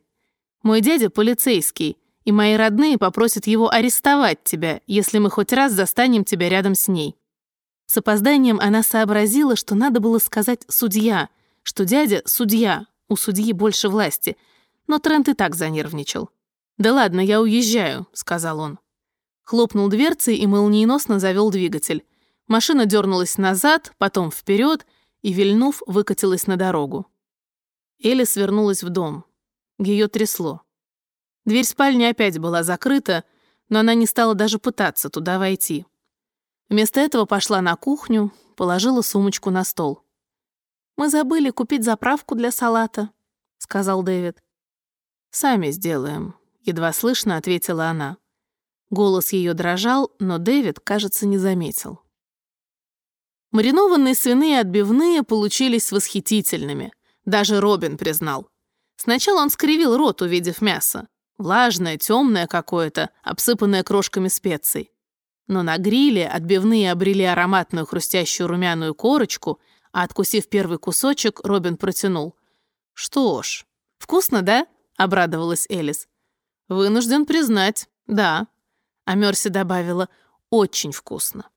Мой дядя полицейский, и мои родные попросят его арестовать тебя, если мы хоть раз застанем тебя рядом с ней». С опозданием она сообразила, что надо было сказать «судья», что дядя — судья, у судьи больше власти, но Трент и так занервничал. «Да ладно, я уезжаю», — сказал он. Хлопнул дверцей и молниеносно завел двигатель. Машина дернулась назад, потом вперед и, вильнув, выкатилась на дорогу. Элли свернулась в дом. Ее трясло. Дверь спальни опять была закрыта, но она не стала даже пытаться туда войти. Вместо этого пошла на кухню, положила сумочку на стол. «Мы забыли купить заправку для салата», — сказал Дэвид. «Сами сделаем», — едва слышно ответила она. Голос ее дрожал, но Дэвид, кажется, не заметил. Маринованные свиные отбивные получились восхитительными. Даже Робин признал. Сначала он скривил рот, увидев мясо. Влажное, темное какое-то, обсыпанное крошками специй. Но на гриле отбивные обрели ароматную хрустящую румяную корочку, а откусив первый кусочек, Робин протянул. «Что ж, вкусно, да?» — обрадовалась Элис. «Вынужден признать, да». А Мерси добавила «очень вкусно».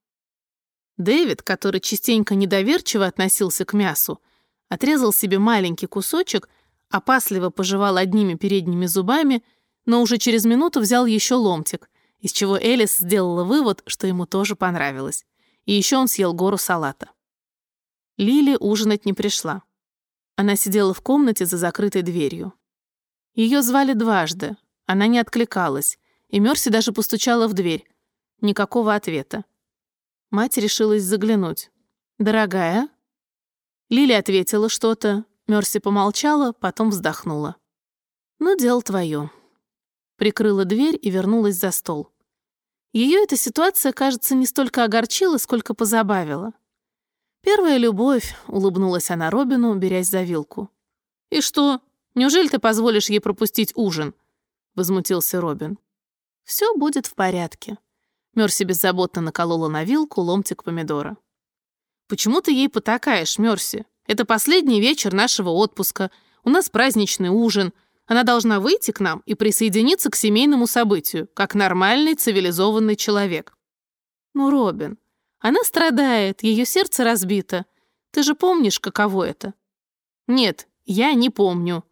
Дэвид, который частенько недоверчиво относился к мясу, отрезал себе маленький кусочек, опасливо пожевал одними передними зубами — но уже через минуту взял еще ломтик, из чего Элис сделала вывод, что ему тоже понравилось. И еще он съел гору салата. Лили ужинать не пришла. Она сидела в комнате за закрытой дверью. Ее звали дважды, она не откликалась, и Мерси даже постучала в дверь. Никакого ответа. Мать решилась заглянуть. «Дорогая?» Лили ответила что-то, Мерси помолчала, потом вздохнула. «Ну, дело твое прикрыла дверь и вернулась за стол. Ее эта ситуация, кажется, не столько огорчила, сколько позабавила. «Первая любовь», — улыбнулась она Робину, берясь за вилку. «И что? Неужели ты позволишь ей пропустить ужин?» — возмутился Робин. «Все будет в порядке». Мерси беззаботно наколола на вилку ломтик помидора. «Почему ты ей потакаешь, Мерси? Это последний вечер нашего отпуска. У нас праздничный ужин. Она должна выйти к нам и присоединиться к семейному событию, как нормальный цивилизованный человек. Ну, Робин, она страдает, ее сердце разбито. Ты же помнишь, каково это? Нет, я не помню.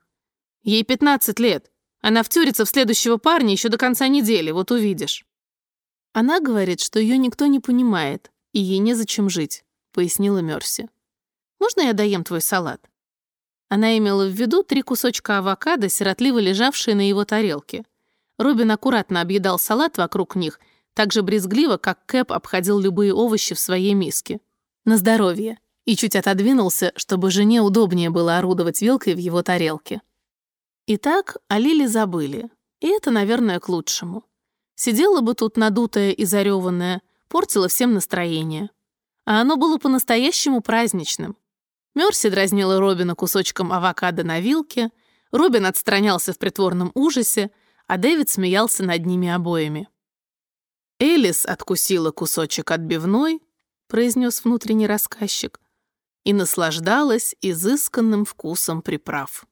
Ей 15 лет. Она втюрится в следующего парня еще до конца недели, вот увидишь. Она говорит, что ее никто не понимает, и ей незачем жить, пояснила Мерси. Можно я доем твой салат? Она имела в виду три кусочка авокадо, сиротливо лежавшие на его тарелке. Робин аккуратно объедал салат вокруг них, так же брезгливо, как Кэп обходил любые овощи в своей миске. На здоровье. И чуть отодвинулся, чтобы жене удобнее было орудовать вилкой в его тарелке. Итак, о Лиле забыли. И это, наверное, к лучшему. Сидела бы тут надутая и зареванная, портила всем настроение. А оно было по-настоящему праздничным. Мерси дразнила Робина кусочком авокадо на вилке, Робин отстранялся в притворном ужасе, а Дэвид смеялся над ними обоими. «Элис откусила кусочек отбивной», — произнес внутренний рассказчик, и наслаждалась изысканным вкусом приправ.